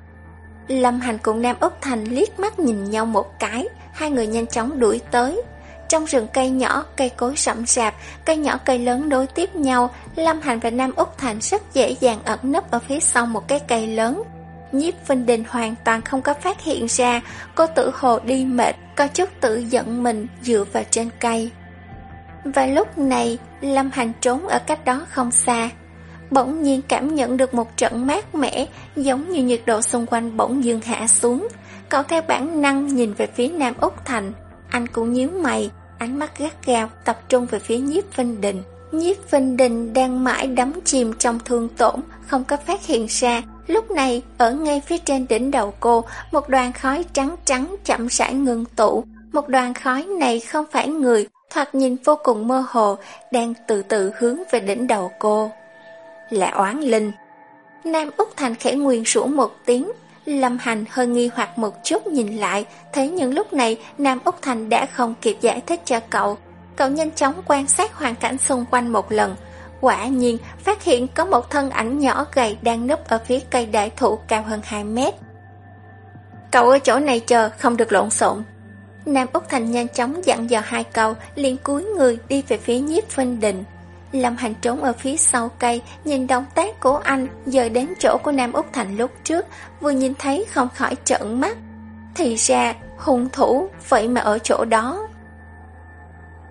Lâm Hành cùng Nam Úc Thành liếc mắt nhìn nhau một cái, hai người nhanh chóng đuổi tới. Trong rừng cây nhỏ, cây cối sậm sạp, cây nhỏ cây lớn đối tiếp nhau, Lâm Hành và Nam Úc Thành rất dễ dàng ẩn nấp ở phía sau một cái cây lớn. Nhiếp Vinh Đình hoàn toàn không có phát hiện ra, cô tự hồ đi mệt, có chút tự giận mình dựa vào trên cây. Và lúc này, Lâm Hành trốn ở cách đó không xa, bỗng nhiên cảm nhận được một trận mát mẻ, giống như nhiệt độ xung quanh bỗng dưng hạ xuống. Cậu theo bản năng nhìn về phía Nam Úc Thành, anh cũng nhíu mày, ánh mắt gắt gao tập trung về phía nhiếp Vinh Đình. Nhiếp Vinh Đình đang mãi đắm chìm trong thương tổn, không có phát hiện ra. Lúc này, ở ngay phía trên đỉnh đầu cô, một đoàn khói trắng trắng chậm rãi ngưng tụ. Một đoàn khói này không phải người, thoạt nhìn vô cùng mơ hồ, đang từ từ hướng về đỉnh đầu cô. Là oán linh. Nam Úc Thành khẽ nguyên sủa một tiếng, Lâm Hành hơi nghi hoặc một chút nhìn lại, thấy những lúc này Nam Úc Thành đã không kịp giải thích cho cậu. Cậu nhanh chóng quan sát hoàn cảnh xung quanh một lần. Quả nhiên, phát hiện có một thân ảnh nhỏ gầy đang núp ở phía cây đại thụ cao hơn 2 mét. Cậu ở chỗ này chờ, không được lộn xộn. Nam Úc Thành nhanh chóng dặn dò hai câu, liền cúi người đi về phía nhiếp Vinh đình Lâm Hành trốn ở phía sau cây, nhìn động tác của anh giờ đến chỗ của Nam Úc Thành lúc trước, vừa nhìn thấy không khỏi trợn mắt. Thì ra, hung thủ, vậy mà ở chỗ đó.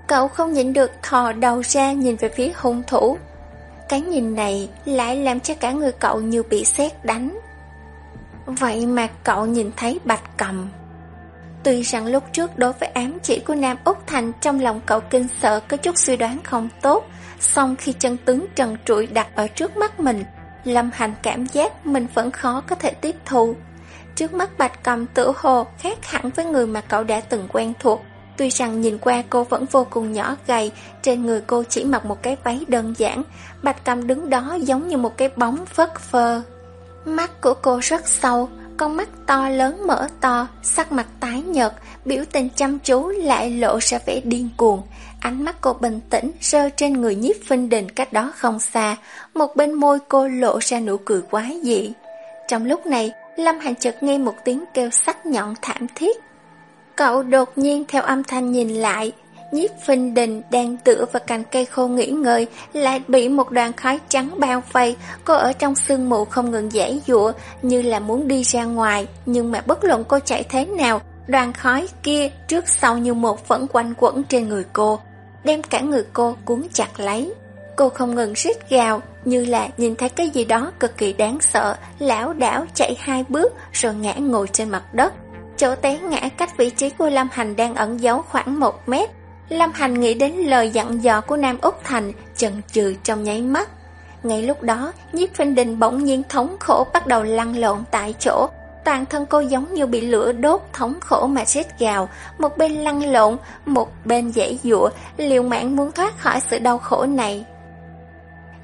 Cậu không nhịn được thò đầu ra nhìn về phía hung thủ. Cái nhìn này lại làm cho cả người cậu như bị sét đánh. Vậy mà cậu nhìn thấy bạch cầm. Tuy rằng lúc trước đối với ám chỉ của Nam Úc Thành trong lòng cậu kinh sợ có chút suy đoán không tốt, song khi chân tướng trần trụi đặt ở trước mắt mình, Lâm Hành cảm giác mình vẫn khó có thể tiếp thu. Trước mắt Bạch Cầm tự hồ khác hẳn với người mà cậu đã từng quen thuộc. Tuy rằng nhìn qua cô vẫn vô cùng nhỏ gầy, trên người cô chỉ mặc một cái váy đơn giản, Bạch Cầm đứng đó giống như một cái bóng phất phơ. Mắt của cô rất sâu, con mắt to lớn mở to, sắc mặt tái nhợt, biểu tình chăm chú lại lộ ra vẻ điên cuồng. Ánh mắt cô bình tĩnh rơi trên người nhiếp phinh đình cách đó không xa, một bên môi cô lộ ra nụ cười quái dị. Trong lúc này, Lâm Hành chợt nghe một tiếng kêu sắc nhọn thảm thiết. Cậu đột nhiên theo âm thanh nhìn lại, nhiếp phinh đình đang tựa vào cành cây khô nghỉ ngơi, lại bị một đoàn khói trắng bao vây, cô ở trong sương mù không ngừng giải dụa, như là muốn đi ra ngoài, nhưng mà bất luận cô chạy thế nào, đoàn khói kia trước sau như một vẫn quanh quẩn trên người cô, đem cả người cô cuốn chặt lấy. Cô không ngừng rít gào, như là nhìn thấy cái gì đó cực kỳ đáng sợ, lão đảo chạy hai bước rồi ngã ngồi trên mặt đất. Chỗ té ngã cách vị trí của Lâm Hành đang ẩn giấu khoảng một mét. Lâm Hành nghĩ đến lời dặn dò của Nam Úc Thành, chần chừ trong nháy mắt. Ngay lúc đó, nhiếp phinh đình bỗng nhiên thống khổ bắt đầu lăn lộn tại chỗ, Toàn thân cô giống như bị lửa đốt thống khổ mà chết gào, một bên lăn lộn, một bên dãy dụa, liều mạng muốn thoát khỏi sự đau khổ này.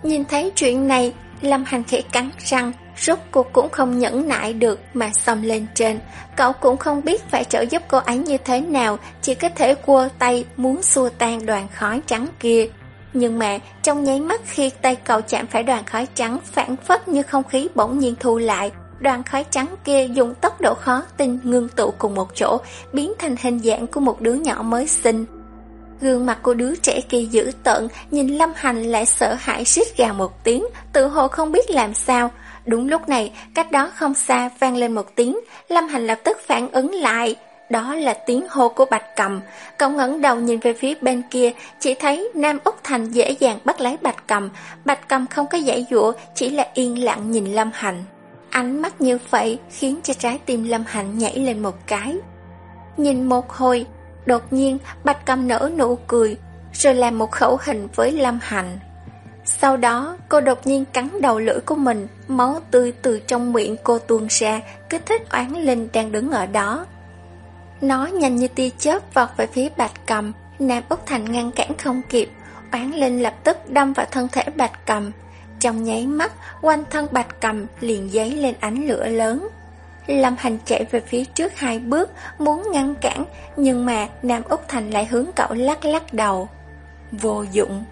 Nhìn thấy chuyện này, Lâm Hành khẽ cắn răng, rốt cuộc cũng không nhẫn nại được mà xông lên trên. Cậu cũng không biết phải trợ giúp cô ấy như thế nào, chỉ có thể cua tay muốn xua tan đoàn khói trắng kia. Nhưng mà trong nháy mắt khi tay cậu chạm phải đoàn khói trắng phản phất như không khí bỗng nhiên thu lại, đoàn khói trắng kia dùng tốc độ khó tin ngưng tụ cùng một chỗ, biến thành hình dạng của một đứa nhỏ mới sinh. Gương mặt của đứa trẻ kia dữ tợn, nhìn Lâm Hành lại sợ hãi xiết gào một tiếng, tự hồ không biết làm sao. Đúng lúc này, cách đó không xa vang lên một tiếng, Lâm Hành lập tức phản ứng lại. Đó là tiếng hô của Bạch Cầm. Cậu ngẩng đầu nhìn về phía bên kia, chỉ thấy Nam Úc Thành dễ dàng bắt lấy Bạch Cầm. Bạch Cầm không có giải dụa, chỉ là yên lặng nhìn Lâm Hành. Ánh mắt như vậy khiến cho trái tim Lâm Hạnh nhảy lên một cái. Nhìn một hồi, đột nhiên Bạch Cầm nở nụ cười, rồi làm một khẩu hình với Lâm Hạnh. Sau đó, cô đột nhiên cắn đầu lưỡi của mình, máu tươi từ trong miệng cô tuôn ra, kích thích oán linh đang đứng ở đó. Nó nhanh như tia chớp vọt về phía Bạch Cầm, Nam Úc Thành ngăn cản không kịp, oán linh lập tức đâm vào thân thể Bạch Cầm, trong nháy mắt, quanh thân bạch cầm liền giấy lên ánh lửa lớn. Lâm Hành chạy về phía trước hai bước, muốn ngăn cản, nhưng mà Nam Úc Thành lại hướng cậu lắc lắc đầu. Vô dụng.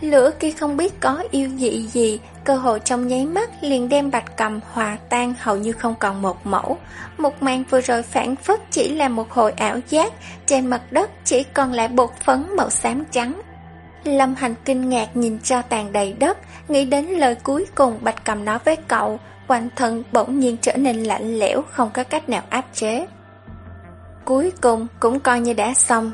Lửa kia không biết có yêu dị gì, cơ hội trong nháy mắt liền đem bạch cầm hòa tan hầu như không còn một mẫu. Một màn vừa rồi phản phất chỉ là một hồi ảo giác, trên mặt đất chỉ còn lại bột phấn màu xám trắng. Lâm Hành kinh ngạc nhìn cho tàn đầy đất, nghĩ đến lời cuối cùng Bạch Cầm nói với cậu, quanh thân bỗng nhiên trở nên lạnh lẽo, không có cách nào áp chế. Cuối cùng cũng coi như đã xong.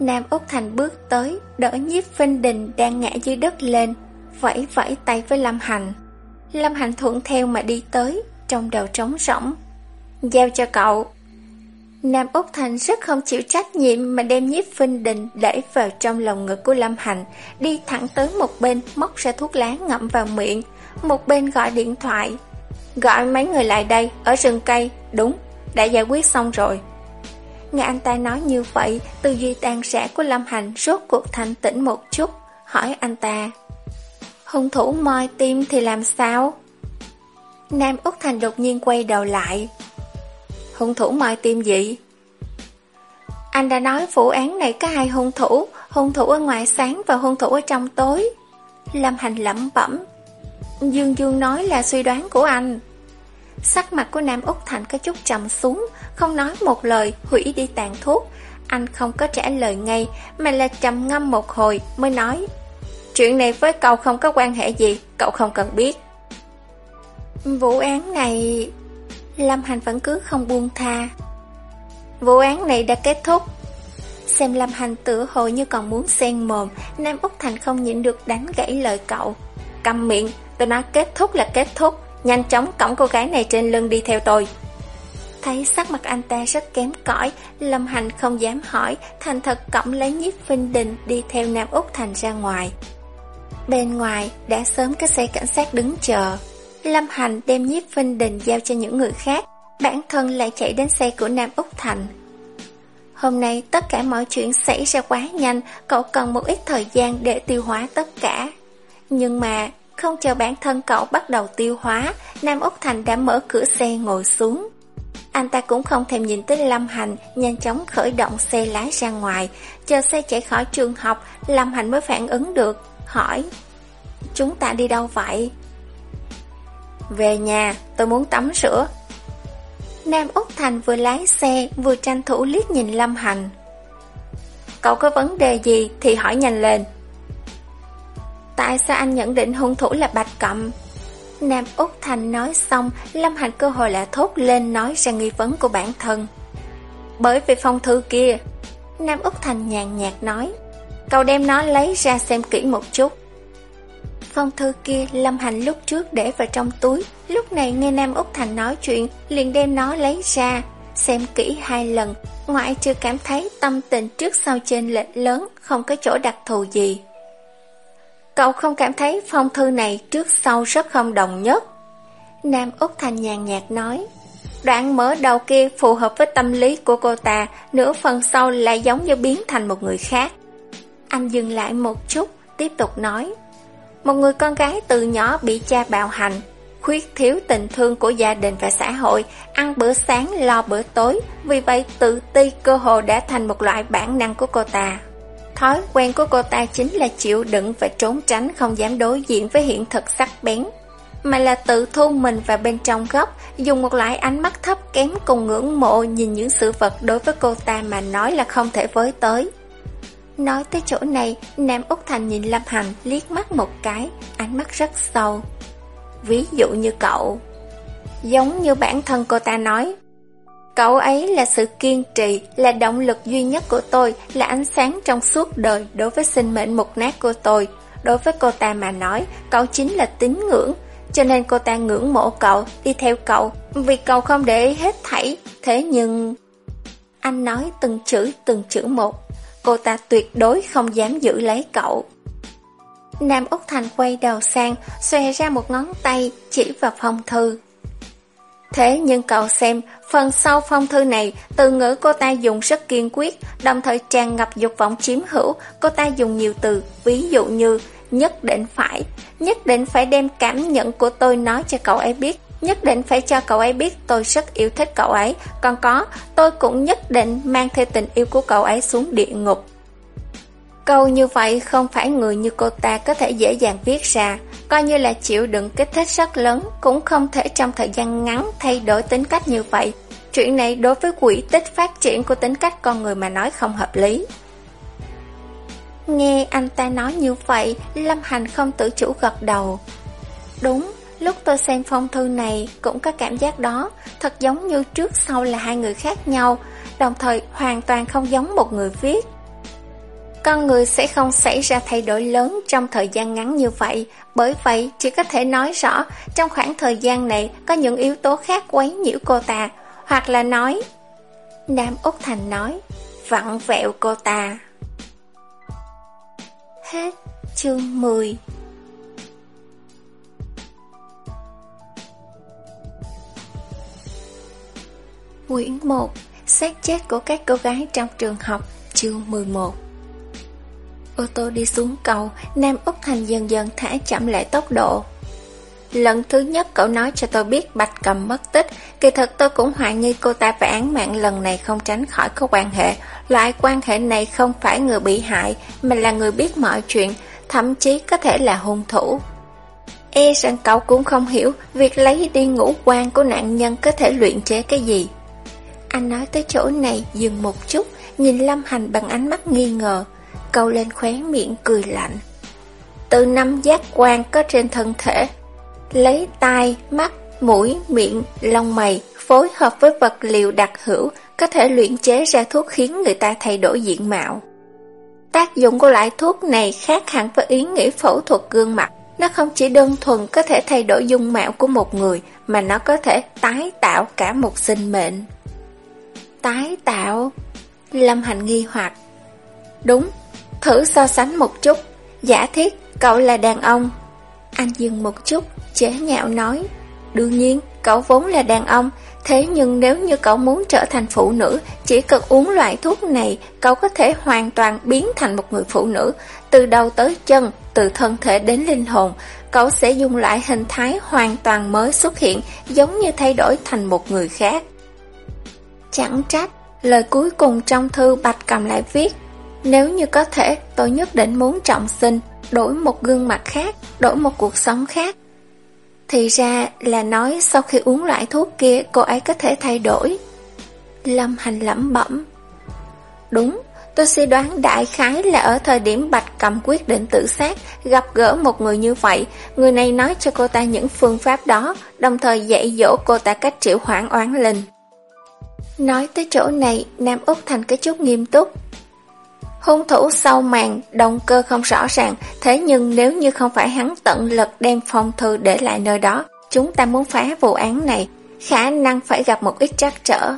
Nam Úc Thành bước tới, đỡ nhiếp Vinh Đình đang ngã dưới đất lên, vẫy vẫy tay với Lâm Hành. Lâm Hành thuận theo mà đi tới, trong đầu trống rỗng. Giao cho cậu. Nam Úc Thành rất không chịu trách nhiệm mà đem nhiếp phinh đình để vào trong lòng ngực của Lâm Hạnh, đi thẳng tới một bên móc ra thuốc lá ngậm vào miệng, một bên gọi điện thoại. Gọi mấy người lại đây, ở rừng cây, đúng, đã giải quyết xong rồi. nghe anh ta nói như vậy, tư duy tan rã của Lâm Hành rốt cuộc thanh tĩnh một chút, hỏi anh ta. Hung thủ moi tim thì làm sao? Nam Úc Thành đột nhiên quay đầu lại. Hung thủ moi tim gì? Anh đã nói vụ án này có hai hung thủ, hung thủ ở ngoài sáng và hung thủ ở trong tối. Lâm Hành lẩm bẩm. Dương Dương nói là suy đoán của anh. Sắc mặt của Nam Úc Thành có chút trầm xuống, không nói một lời, hủy đi tàn thuốc. Anh không có trả lời ngay, mà là trầm ngâm một hồi mới nói. Chuyện này với cậu không có quan hệ gì, cậu không cần biết. Vụ án này... Lâm Hành vẫn cứ không buông tha. Vụ án này đã kết thúc. Xem Lâm Hành tự hồ như còn muốn xen mồm, Nam Úc Thành không nhịn được đánh gãy lời cậu. Cầm miệng, tôi nói kết thúc là kết thúc, nhanh chóng cõng cô gái này trên lưng đi theo tôi. Thấy sắc mặt anh ta rất kém cỏi, Lâm Hành không dám hỏi, thành thật cõng lấy nhiếp Vinh Đình đi theo Nam Úc Thành ra ngoài. Bên ngoài đã sớm có xe cảnh sát đứng chờ. Lâm Hành đem nhiếp Vinh Đình giao cho những người khác, bản thân lại chạy đến xe của Nam Úc Thành. Hôm nay tất cả mọi chuyện xảy ra quá nhanh, cậu cần một ít thời gian để tiêu hóa tất cả. Nhưng mà, không chờ bản thân cậu bắt đầu tiêu hóa, Nam Úc Thành đã mở cửa xe ngồi xuống. Anh ta cũng không thèm nhìn tới Lâm Hành, nhanh chóng khởi động xe lái ra ngoài. Chờ xe chạy khỏi trường học, Lâm Hành mới phản ứng được, hỏi Chúng ta đi đâu vậy? Về nhà, tôi muốn tắm rửa. Nam Úc Thành vừa lái xe, vừa tranh thủ liếc nhìn Lâm Hành. Cậu có vấn đề gì thì hỏi nhanh lên. Tại sao anh nhận định hung thủ là Bạch Cậm? Nam Úc Thành nói xong, Lâm Hành cơ hội lại thốt lên nói ra nghi vấn của bản thân. Bởi vì phong thư kia, Nam Úc Thành nhàn nhạt nói, cậu đem nó lấy ra xem kỹ một chút. Phong thư kia Lâm Hành lúc trước để vào trong túi, lúc này nghe Nam Úc Thành nói chuyện, liền đem nó lấy ra, xem kỹ hai lần, ngoại chưa cảm thấy tâm tình trước sau trên lệch lớn, không có chỗ đặc thù gì. Cậu không cảm thấy phong thư này trước sau rất không đồng nhất. Nam Úc Thành nhàn nhạt nói. Đoạn mở đầu kia phù hợp với tâm lý của cô ta, nửa phần sau lại giống như biến thành một người khác. Anh dừng lại một chút, tiếp tục nói. Một người con gái từ nhỏ bị cha bạo hành, khuyết thiếu tình thương của gia đình và xã hội, ăn bữa sáng lo bữa tối, vì vậy tự ti cơ hồ đã thành một loại bản năng của cô ta. Thói quen của cô ta chính là chịu đựng và trốn tránh không dám đối diện với hiện thực sắc bén, mà là tự thu mình vào bên trong góc, dùng một loại ánh mắt thấp kém cùng ngưỡng mộ nhìn những sự vật đối với cô ta mà nói là không thể với tới. Nói tới chỗ này, Nam Úc Thành nhìn Lâm Hành liếc mắt một cái, ánh mắt rất sâu. Ví dụ như cậu. Giống như bản thân cô ta nói, Cậu ấy là sự kiên trì, là động lực duy nhất của tôi, là ánh sáng trong suốt đời đối với sinh mệnh mục nát của tôi. Đối với cô ta mà nói, cậu chính là tín ngưỡng, cho nên cô ta ngưỡng mộ cậu, đi theo cậu, vì cậu không để ý hết thảy. Thế nhưng... Anh nói từng chữ từng chữ một, cô ta tuyệt đối không dám giữ lấy cậu. Nam Úc Thành quay đầu sang, xòe ra một ngón tay, chỉ vào phong thư. Thế nhưng cậu xem, phần sau phong thư này, từ ngữ cô ta dùng rất kiên quyết, đồng thời tràn ngập dục vọng chiếm hữu, cô ta dùng nhiều từ, ví dụ như nhất định phải, nhất định phải đem cảm nhận của tôi nói cho cậu ấy biết, nhất định phải cho cậu ấy biết tôi rất yêu thích cậu ấy, còn có, tôi cũng nhất định mang theo tình yêu của cậu ấy xuống địa ngục. Câu như vậy không phải người như cô ta có thể dễ dàng viết ra, coi như là chịu đựng kích thích rất lớn, cũng không thể trong thời gian ngắn thay đổi tính cách như vậy. Chuyện này đối với quỹ tích phát triển của tính cách con người mà nói không hợp lý. Nghe anh ta nói như vậy, Lâm Hành không tự chủ gật đầu. Đúng, lúc tôi xem phong thư này cũng có cảm giác đó, thật giống như trước sau là hai người khác nhau, đồng thời hoàn toàn không giống một người viết. Con người sẽ không xảy ra thay đổi lớn trong thời gian ngắn như vậy, bởi vậy chỉ có thể nói rõ trong khoảng thời gian này có những yếu tố khác quấy nhiễu cô ta, hoặc là nói. Nam Úc Thành nói, vặn vẹo cô ta. Hết chương 10 Quyển 1 xác chết của các cô gái trong trường học, chương 11 Ô tô đi xuống cầu, Nam Úc Thành dần dần thả chậm lại tốc độ. Lần thứ nhất cậu nói cho tôi biết Bạch Cầm mất tích, kỳ thực tôi cũng hoài nghi cô ta và án mạng lần này không tránh khỏi có quan hệ. Loại quan hệ này không phải người bị hại, mà là người biết mọi chuyện, thậm chí có thể là hung thủ. E rằng cậu cũng không hiểu việc lấy đi ngũ quan của nạn nhân có thể luyện chế cái gì. Anh nói tới chỗ này dừng một chút, nhìn Lâm Hành bằng ánh mắt nghi ngờ, câu lên khóe miệng cười lạnh. Từ năm giác quan có trên thân thể, lấy tai, mắt, mũi, miệng, lông mày phối hợp với vật liệu đặc hữu có thể luyện chế ra thuốc khiến người ta thay đổi diện mạo. Tác dụng của loại thuốc này khác hẳn với ý nghĩ phẫu thuật gương mặt. Nó không chỉ đơn thuần có thể thay đổi dung mạo của một người, mà nó có thể tái tạo cả một sinh mệnh. Tái tạo? Lâm Hành nghi hoặc. Đúng, thử so sánh một chút. Giả thiết cậu là đàn ông. Anh dừng một chút, chế nhạo nói. Đương nhiên, cậu vốn là đàn ông, thế nhưng nếu như cậu muốn trở thành phụ nữ, chỉ cần uống loại thuốc này, cậu có thể hoàn toàn biến thành một người phụ nữ, từ đầu tới chân, từ thân thể đến linh hồn, cậu sẽ dùng lại hình thái hoàn toàn mới xuất hiện, giống như thay đổi thành một người khác. Chẳng trách, lời cuối cùng trong thư Bạch Cầm lại viết, nếu như có thể, tôi nhất định muốn trọng sinh, đổi một gương mặt khác, đổi một cuộc sống khác. Thì ra là nói sau khi uống loại thuốc kia cô ấy có thể thay đổi. Lâm Hành lẩm bẩm. Đúng, tôi suy đoán đại khái là ở thời điểm Bạch Cầm quyết định tự sát, gặp gỡ một người như vậy, người này nói cho cô ta những phương pháp đó, đồng thời dạy dỗ cô ta cách triệu hoãn oán linh. Nói tới chỗ này, Nam Úc Thành cái chút nghiêm túc. Hung thủ sau màn, động cơ không rõ ràng, thế nhưng nếu như không phải hắn tận lực đem phong thư để lại nơi đó, chúng ta muốn phá vụ án này, khả năng phải gặp một ít trắc trở.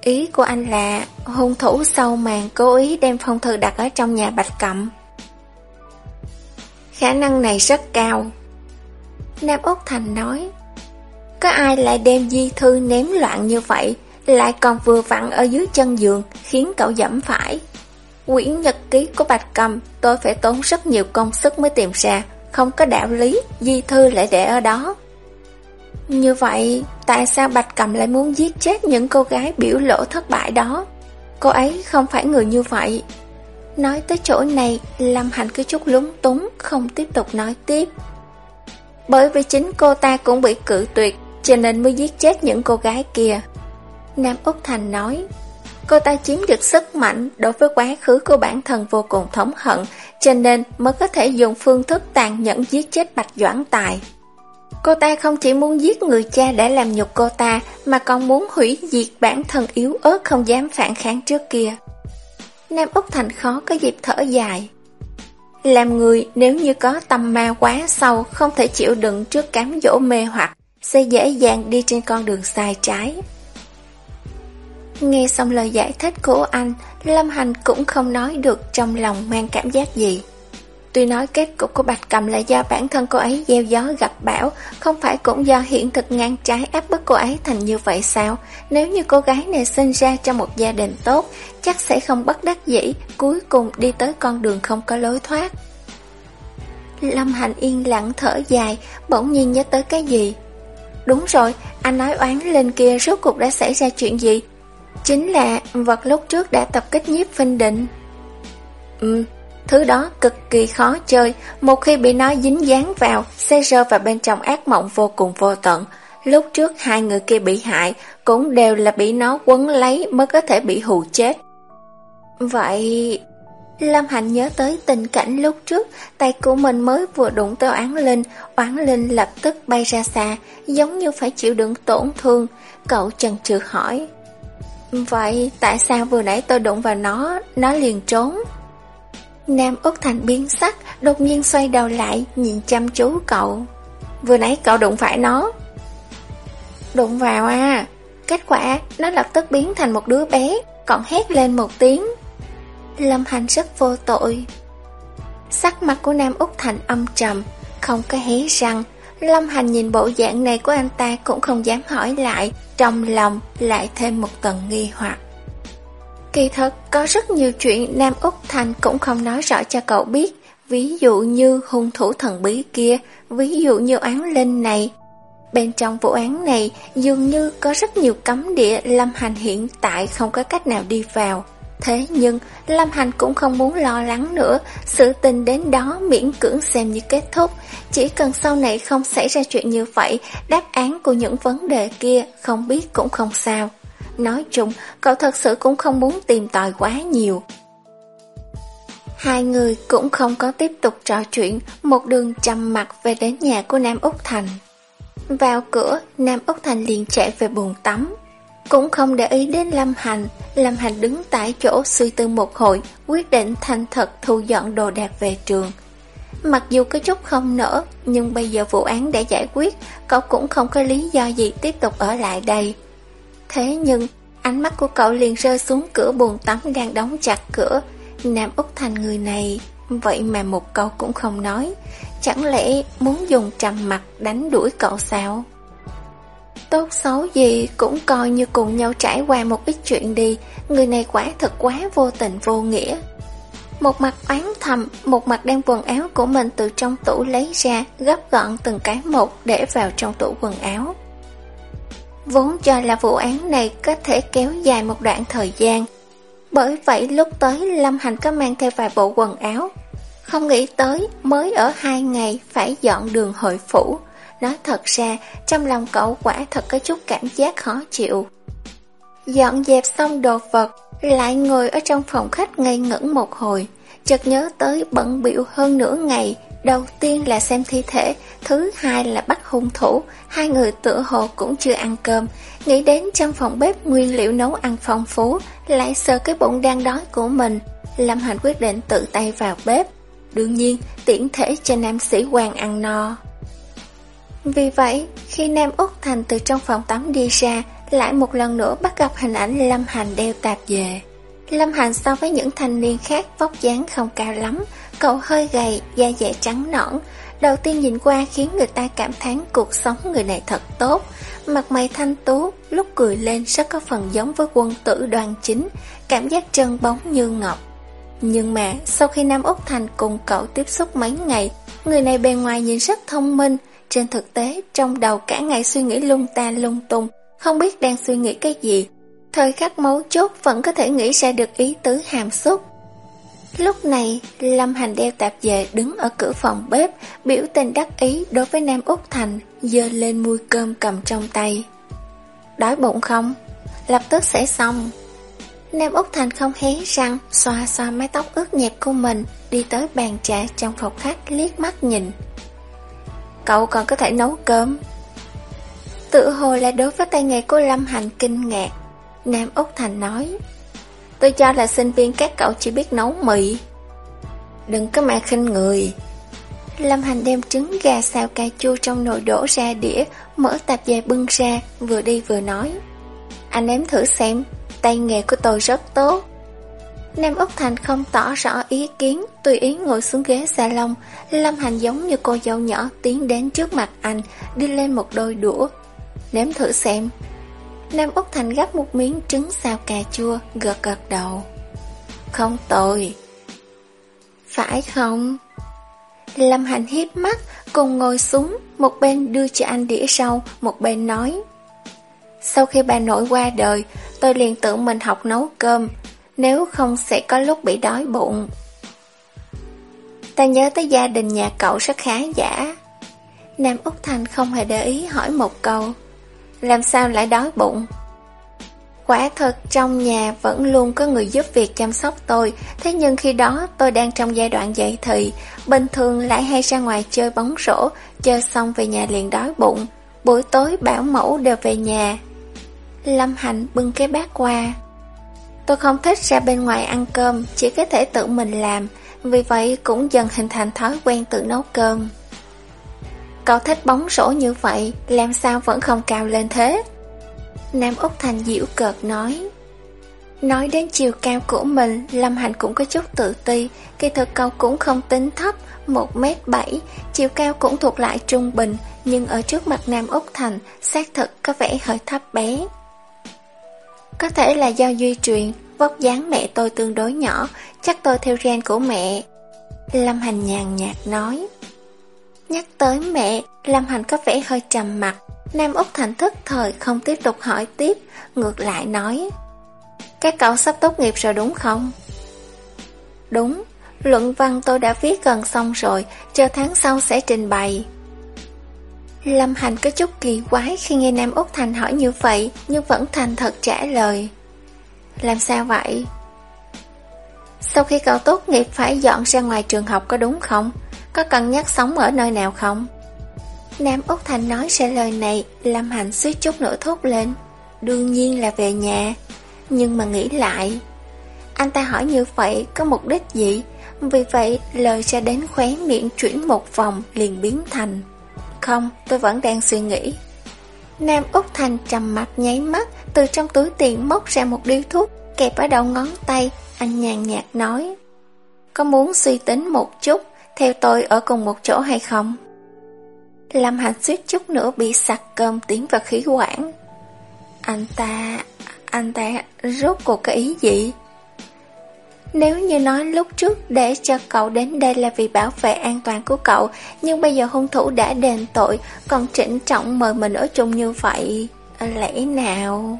Ý của anh là hung thủ sau màn cố ý đem phong thư đặt ở trong nhà Bạch Cẩm. Khả năng này rất cao. Nam Úc Thành nói, có ai lại đem di thư ném loạn như vậy, lại còn vừa vặn ở dưới chân giường, khiến cậu dẫm phải. Quyển nhật ký của Bạch Cầm tôi phải tốn rất nhiều công sức mới tìm ra, không có đạo lý, di thư lại để ở đó. Như vậy, tại sao Bạch Cầm lại muốn giết chết những cô gái biểu lộ thất bại đó? Cô ấy không phải người như vậy. Nói tới chỗ này, Lâm Hành cứ chút lúng túng, không tiếp tục nói tiếp. Bởi vì chính cô ta cũng bị cự tuyệt, cho nên mới giết chết những cô gái kia. Nam Úc Thành nói, cô ta chiếm được sức mạnh đối với quá khứ của bản thân vô cùng thống hận, cho nên mới có thể dùng phương thức tàn nhẫn giết chết Bạch Doãn Tài. Cô ta không chỉ muốn giết người cha để làm nhục cô ta, mà còn muốn hủy diệt bản thân yếu ớt không dám phản kháng trước kia. Nam Úc Thành khó có dịp thở dài. Làm người nếu như có tâm ma quá sâu, không thể chịu đựng trước cám dỗ mê hoặc, sẽ dễ dàng đi trên con đường sai trái. Nghe xong lời giải thích của anh, Lâm Hành cũng không nói được trong lòng mang cảm giác gì. Tuy nói kết cục của Bạch Cầm là do bản thân cô ấy gieo gió gặp bão, không phải cũng do hiện thực ngang trái áp bức cô ấy thành như vậy sao? Nếu như cô gái này sinh ra trong một gia đình tốt, chắc sẽ không bất đắc dĩ, cuối cùng đi tới con đường không có lối thoát. Lâm Hành yên lặng thở dài, bỗng nhiên nhớ tới cái gì. Đúng rồi, anh nói oán lên kia rốt cuộc đã xảy ra chuyện gì? Chính là vật lúc trước đã tập kích nhiếp Vinh định. Ừ, thứ đó cực kỳ khó chơi, một khi bị nó dính dáng vào, sẽ rơi vào bên trong ác mộng vô cùng vô tận. Lúc trước hai người kia bị hại, cũng đều là bị nó quấn lấy mới có thể bị hù chết. Vậy... Lâm hạnh nhớ tới tình cảnh lúc trước, tay của mình mới vừa đụng tới oán linh, oán linh lập tức bay ra xa, giống như phải chịu đựng tổn thương. Cậu chần chừ hỏi. Vậy tại sao vừa nãy tôi đụng vào nó, nó liền trốn? Nam Úc Thành biến sắc, đột nhiên xoay đầu lại, nhìn chăm chú cậu. Vừa nãy cậu đụng phải nó. Đụng vào à, kết quả nó lập tức biến thành một đứa bé, còn hét lên một tiếng. Lâm Hành rất vô tội. Sắc mặt của Nam Úc Thành âm trầm, không có hé răng, Lâm Hành nhìn bộ dạng này của anh ta cũng không dám hỏi lại, trong lòng lại thêm một tầng nghi hoặc. Kỳ thật, có rất nhiều chuyện Nam Úc Thành cũng không nói rõ cho cậu biết, ví dụ như hung thủ thần bí kia, ví dụ như án linh này. Bên trong vụ án này dường như có rất nhiều cấm địa Lâm Hành hiện tại không có cách nào đi vào. Thế nhưng, Lâm Hành cũng không muốn lo lắng nữa, sự tình đến đó miễn cưỡng xem như kết thúc. Chỉ cần sau này không xảy ra chuyện như vậy, đáp án của những vấn đề kia không biết cũng không sao. Nói chung, cậu thật sự cũng không muốn tìm tòi quá nhiều. Hai người cũng không có tiếp tục trò chuyện, một đường trầm mặt về đến nhà của Nam Úc Thành. Vào cửa, Nam Úc Thành liền chạy về buồn tắm. Cũng không để ý đến Lâm Hành, Lâm Hành đứng tại chỗ suy tư một hồi, quyết định thành thật thu dọn đồ đạc về trường. Mặc dù có chút không nỡ, nhưng bây giờ vụ án đã giải quyết, cậu cũng không có lý do gì tiếp tục ở lại đây. Thế nhưng, ánh mắt của cậu liền rơi xuống cửa buồn tắm đang đóng chặt cửa. Nam Úc Thành người này, vậy mà một câu cũng không nói. Chẳng lẽ muốn dùng trầm mặt đánh đuổi cậu sao? Tốt xấu gì cũng coi như cùng nhau trải qua một ít chuyện đi, người này quả thật quá vô tình vô nghĩa. Một mặt oán thầm, một mặt đem quần áo của mình từ trong tủ lấy ra, gấp gọn từng cái một để vào trong tủ quần áo. Vốn cho là vụ án này có thể kéo dài một đoạn thời gian. Bởi vậy lúc tới Lâm Hành có mang theo vài bộ quần áo. Không nghĩ tới mới ở hai ngày phải dọn đường hội phủ. Nói thật ra, trong lòng cậu quả thật có chút cảm giác khó chịu. Dọn dẹp xong đồ vật, lại ngồi ở trong phòng khách ngây ngẩn một hồi, chợt nhớ tới bận biểu hơn nửa ngày, đầu tiên là xem thi thể, thứ hai là bắt hung thủ, hai người tựa hồ cũng chưa ăn cơm, nghĩ đến trong phòng bếp nguyên liệu nấu ăn phong phú, lại sợ cái bụng đang đói của mình, Lâm Hành quyết định tự tay vào bếp, đương nhiên tiễn thể cho nam sĩ quan ăn no. Vì vậy, khi Nam Úc Thành từ trong phòng tắm đi ra, lại một lần nữa bắt gặp hình ảnh Lâm Hành đeo tạp về. Lâm Hành so với những thanh niên khác vóc dáng không cao lắm, cậu hơi gầy, da dẻ trắng nõn. Đầu tiên nhìn qua khiến người ta cảm thán cuộc sống người này thật tốt. Mặt mày thanh tú, lúc cười lên rất có phần giống với quân tử đoàn chính, cảm giác chân bóng như ngọc. Nhưng mà sau khi Nam Úc Thành cùng cậu tiếp xúc mấy ngày, người này bề ngoài nhìn rất thông minh, trên thực tế, trong đầu cả ngày suy nghĩ lung ta lung tung, không biết đang suy nghĩ cái gì. Thời khắc mấu chốt vẫn có thể nghĩ ra được ý tứ hàm xúc. Lúc này, Lâm Hành đeo tạp về đứng ở cửa phòng bếp, biểu tình đắc ý đối với Nam Úc Thành, dơ lên muôi cơm cầm trong tay. Đói bụng không? Lập tức sẽ xong. Nam Úc Thành không hé răng, xoa xoa mái tóc ướt nhẹp của mình, đi tới bàn trà trong phòng khách liếc mắt nhìn. Cậu còn có thể nấu cơm. Tự hồ là đối với tay nghề của Lâm Hành kinh ngạc. Nam Úc Thành nói, Tôi cho là sinh viên các cậu chỉ biết nấu mì. Đừng có mà khinh người. Lâm Hành đem trứng gà xào cà chua trong nồi đổ ra đĩa, Mở tạp dề bưng ra, Vừa đi vừa nói, Anh em thử xem, Tay nghề của tôi rất tốt. Nam Úc Thành không tỏ rõ ý kiến, tùy ý ngồi xuống ghế salon. Lâm Hành giống như cô dâu nhỏ tiến đến trước mặt anh, đi lên một đôi đũa. Nếm thử xem. Nam Úc Thành gắp một miếng trứng xào cà chua, gật gật đầu. Không tồi. Phải không? Lâm Hành hiếp mắt, cùng ngồi xuống, một bên đưa cho anh đĩa sau, một bên nói. Sau khi bà nội qua đời, tôi liền tự mình học nấu cơm, nếu không sẽ có lúc bị đói bụng. Ta nhớ tới gia đình nhà cậu rất khá giả. Nam Úc Thành không hề để ý hỏi một câu. Làm sao lại đói bụng? Quả thật trong nhà vẫn luôn có người giúp việc chăm sóc tôi, thế nhưng khi đó tôi đang trong giai đoạn dậy thì, bình thường lại hay ra ngoài chơi bóng rổ, chơi xong về nhà liền đói bụng. Buổi tối bảo mẫu đều về nhà. Lâm Hạnh bưng cái bát qua. Tôi không thích ra bên ngoài ăn cơm, chỉ có thể tự mình làm, vì vậy cũng dần hình thành thói quen tự nấu cơm. Cậu thích bóng rổ như vậy, làm sao vẫn không cao lên thế? Nam Úc Thành diễu cợt nói. Nói đến chiều cao của mình, Lâm Hành cũng có chút tự ti, kỳ thực cậu cũng không tính thấp, 1m7, chiều cao cũng thuộc lại trung bình, nhưng ở trước mặt Nam Úc Thành, xác thực có vẻ hơi thấp bé. Có thể là do duy truyền, vóc dáng mẹ tôi tương đối nhỏ, chắc tôi theo gen của mẹ. Lâm Hành nhàn nhạt nói. Nhắc tới mẹ, Lâm Hành có vẻ hơi trầm mặt, Nam Úc Thành thức thời không tiếp tục hỏi tiếp, ngược lại nói. Các cậu sắp tốt nghiệp rồi đúng không? Đúng, luận văn tôi đã viết gần xong rồi, chờ tháng sau sẽ trình bày. Lâm Hành có chút kỳ quái khi nghe Nam Úc Thành hỏi như vậy, nhưng vẫn thành thật trả lời. Làm sao vậy? Sau khi cậu tốt nghiệp phải dọn ra ngoài trường học có đúng không? Có cần nhắc sống ở nơi nào không? Nam Úc Thành nói sẽ lời này, Lâm Hành suýt chút nữa thốt lên. Đương nhiên là về nhà. Nhưng mà nghĩ lại, anh ta hỏi như vậy có mục đích gì? Vì vậy, lời ra đến khóe miệng chuyển một vòng liền biến thành. Không, tôi vẫn đang suy nghĩ. Nam Úc Thành trầm mặt nháy mắt, từ trong túi tiền móc ra một điếu thuốc, kẹp ở đầu ngón tay, anh nhàn nhạt nói. Có muốn suy tính một chút, theo tôi ở cùng một chỗ hay không? Lâm Hành suýt chút nữa bị sặc cơm tiến vào khí quản. Anh ta, anh ta rốt cuộc cái ý gì? Nếu như nói lúc trước để cho cậu đến đây là vì bảo vệ an toàn của cậu, nhưng bây giờ hung thủ đã đền tội, còn trịnh trọng mời mình ở chung như vậy, à, lẽ nào...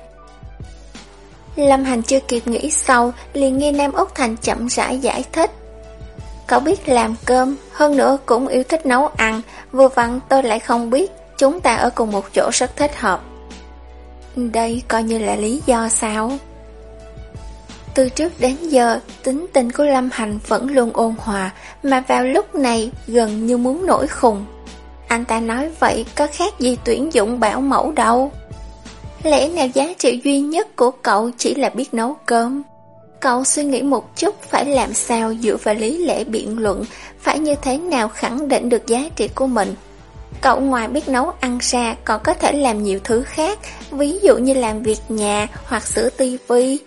Lâm Hành chưa kịp nghĩ sâu, liền nghe Nam Úc Thành chậm rãi giải thích. Cậu biết làm cơm, hơn nữa cũng yêu thích nấu ăn, vừa vặn tôi lại không biết, chúng ta ở cùng một chỗ rất thích hợp. Đây coi như là lý do sao? Từ trước đến giờ, tính tình của Lâm Hành vẫn luôn ôn hòa, mà vào lúc này gần như muốn nổi khùng. Anh ta nói vậy có khác gì tuyển dụng bảo mẫu đâu. Lẽ nào giá trị duy nhất của cậu chỉ là biết nấu cơm? Cậu suy nghĩ một chút phải làm sao dựa vào lý lẽ biện luận, phải như thế nào khẳng định được giá trị của mình. Cậu ngoài biết nấu ăn ra còn có thể làm nhiều thứ khác, ví dụ như làm việc nhà hoặc sửa tivi.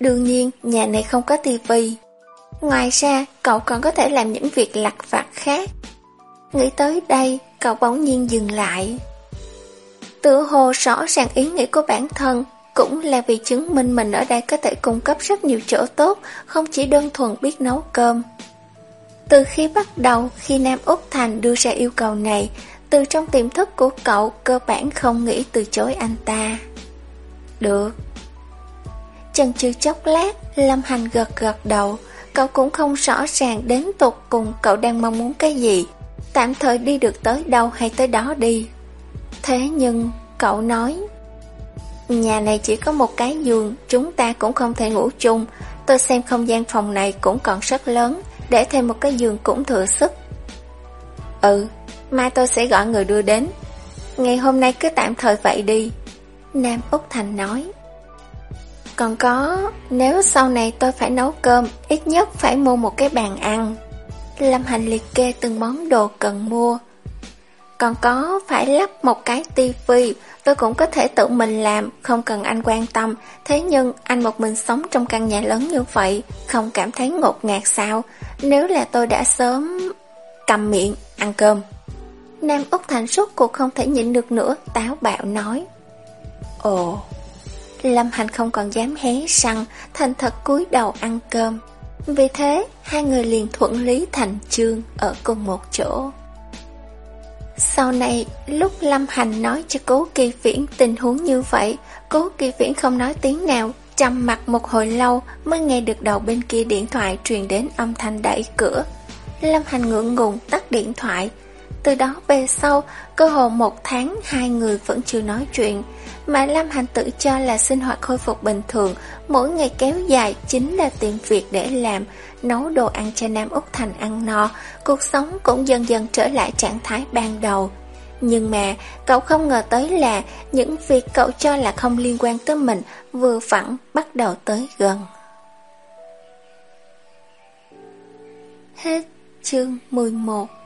Đương nhiên, nhà này không có tivi. Ngoài ra, cậu còn có thể làm những việc lặt vặt khác. Nghĩ tới đây, cậu bỗng nhiên dừng lại. Tự hồ rõ ràng ý nghĩ của bản thân cũng là vì chứng minh mình ở đây có thể cung cấp rất nhiều chỗ tốt, không chỉ đơn thuần biết nấu cơm. Từ khi bắt đầu, khi Nam Úc Thành đưa ra yêu cầu này, từ trong tiềm thức của cậu cơ bản không nghĩ từ chối anh ta. Được. Chần chừ chốc lát, Lâm Hành gật gật đầu, cậu cũng không rõ ràng đến tục cùng cậu đang mong muốn cái gì, tạm thời đi được tới đâu hay tới đó đi. Thế nhưng, cậu nói Nhà này chỉ có một cái giường, chúng ta cũng không thể ngủ chung. Tôi xem không gian phòng này cũng còn rất lớn, để thêm một cái giường cũng thừa sức. Ừ, mai tôi sẽ gọi người đưa đến. Ngày hôm nay cứ tạm thời vậy đi. Nam Úc Thành nói. Còn có, nếu sau này tôi phải nấu cơm, ít nhất phải mua một cái bàn ăn. Lâm Hành liệt kê từng món đồ cần mua. Còn có, phải lắp một cái tivi, Tôi cũng có thể tự mình làm, không cần anh quan tâm. Thế nhưng anh một mình sống trong căn nhà lớn như vậy, không cảm thấy ngột ngạt sao? Nếu là tôi đã sớm... Cầm miệng, ăn cơm. Nam Úc Thành suốt cuộc không thể nhịn được nữa, táo bạo nói. Ồ... Lâm Hành không còn dám hé răng, thành thật cúi đầu ăn cơm. Vì thế, hai người liền thuận lý thành chương ở cùng một chỗ. Sau này, lúc Lâm Hành nói cho cố kỳ viễn tình huống như vậy, cố kỳ viễn không nói tiếng nào, trầm mặt một hồi lâu mới nghe được đầu bên kia điện thoại truyền đến âm thanh đẩy cửa. Lâm Hành ngượng ngùng tắt điện thoại. Từ đó về sau, cơ hồ một tháng hai người vẫn chưa nói chuyện, mà Lâm Hành tự cho là sinh hoạt khôi phục bình thường, mỗi ngày kéo dài chính là tìm việc để làm, nấu đồ ăn cho Nam Úc Thành ăn no, cuộc sống cũng dần dần trở lại trạng thái ban đầu. Nhưng mà cậu không ngờ tới là những việc cậu cho là không liên quan tới mình vừa vặn bắt đầu tới gần. Hết chương 11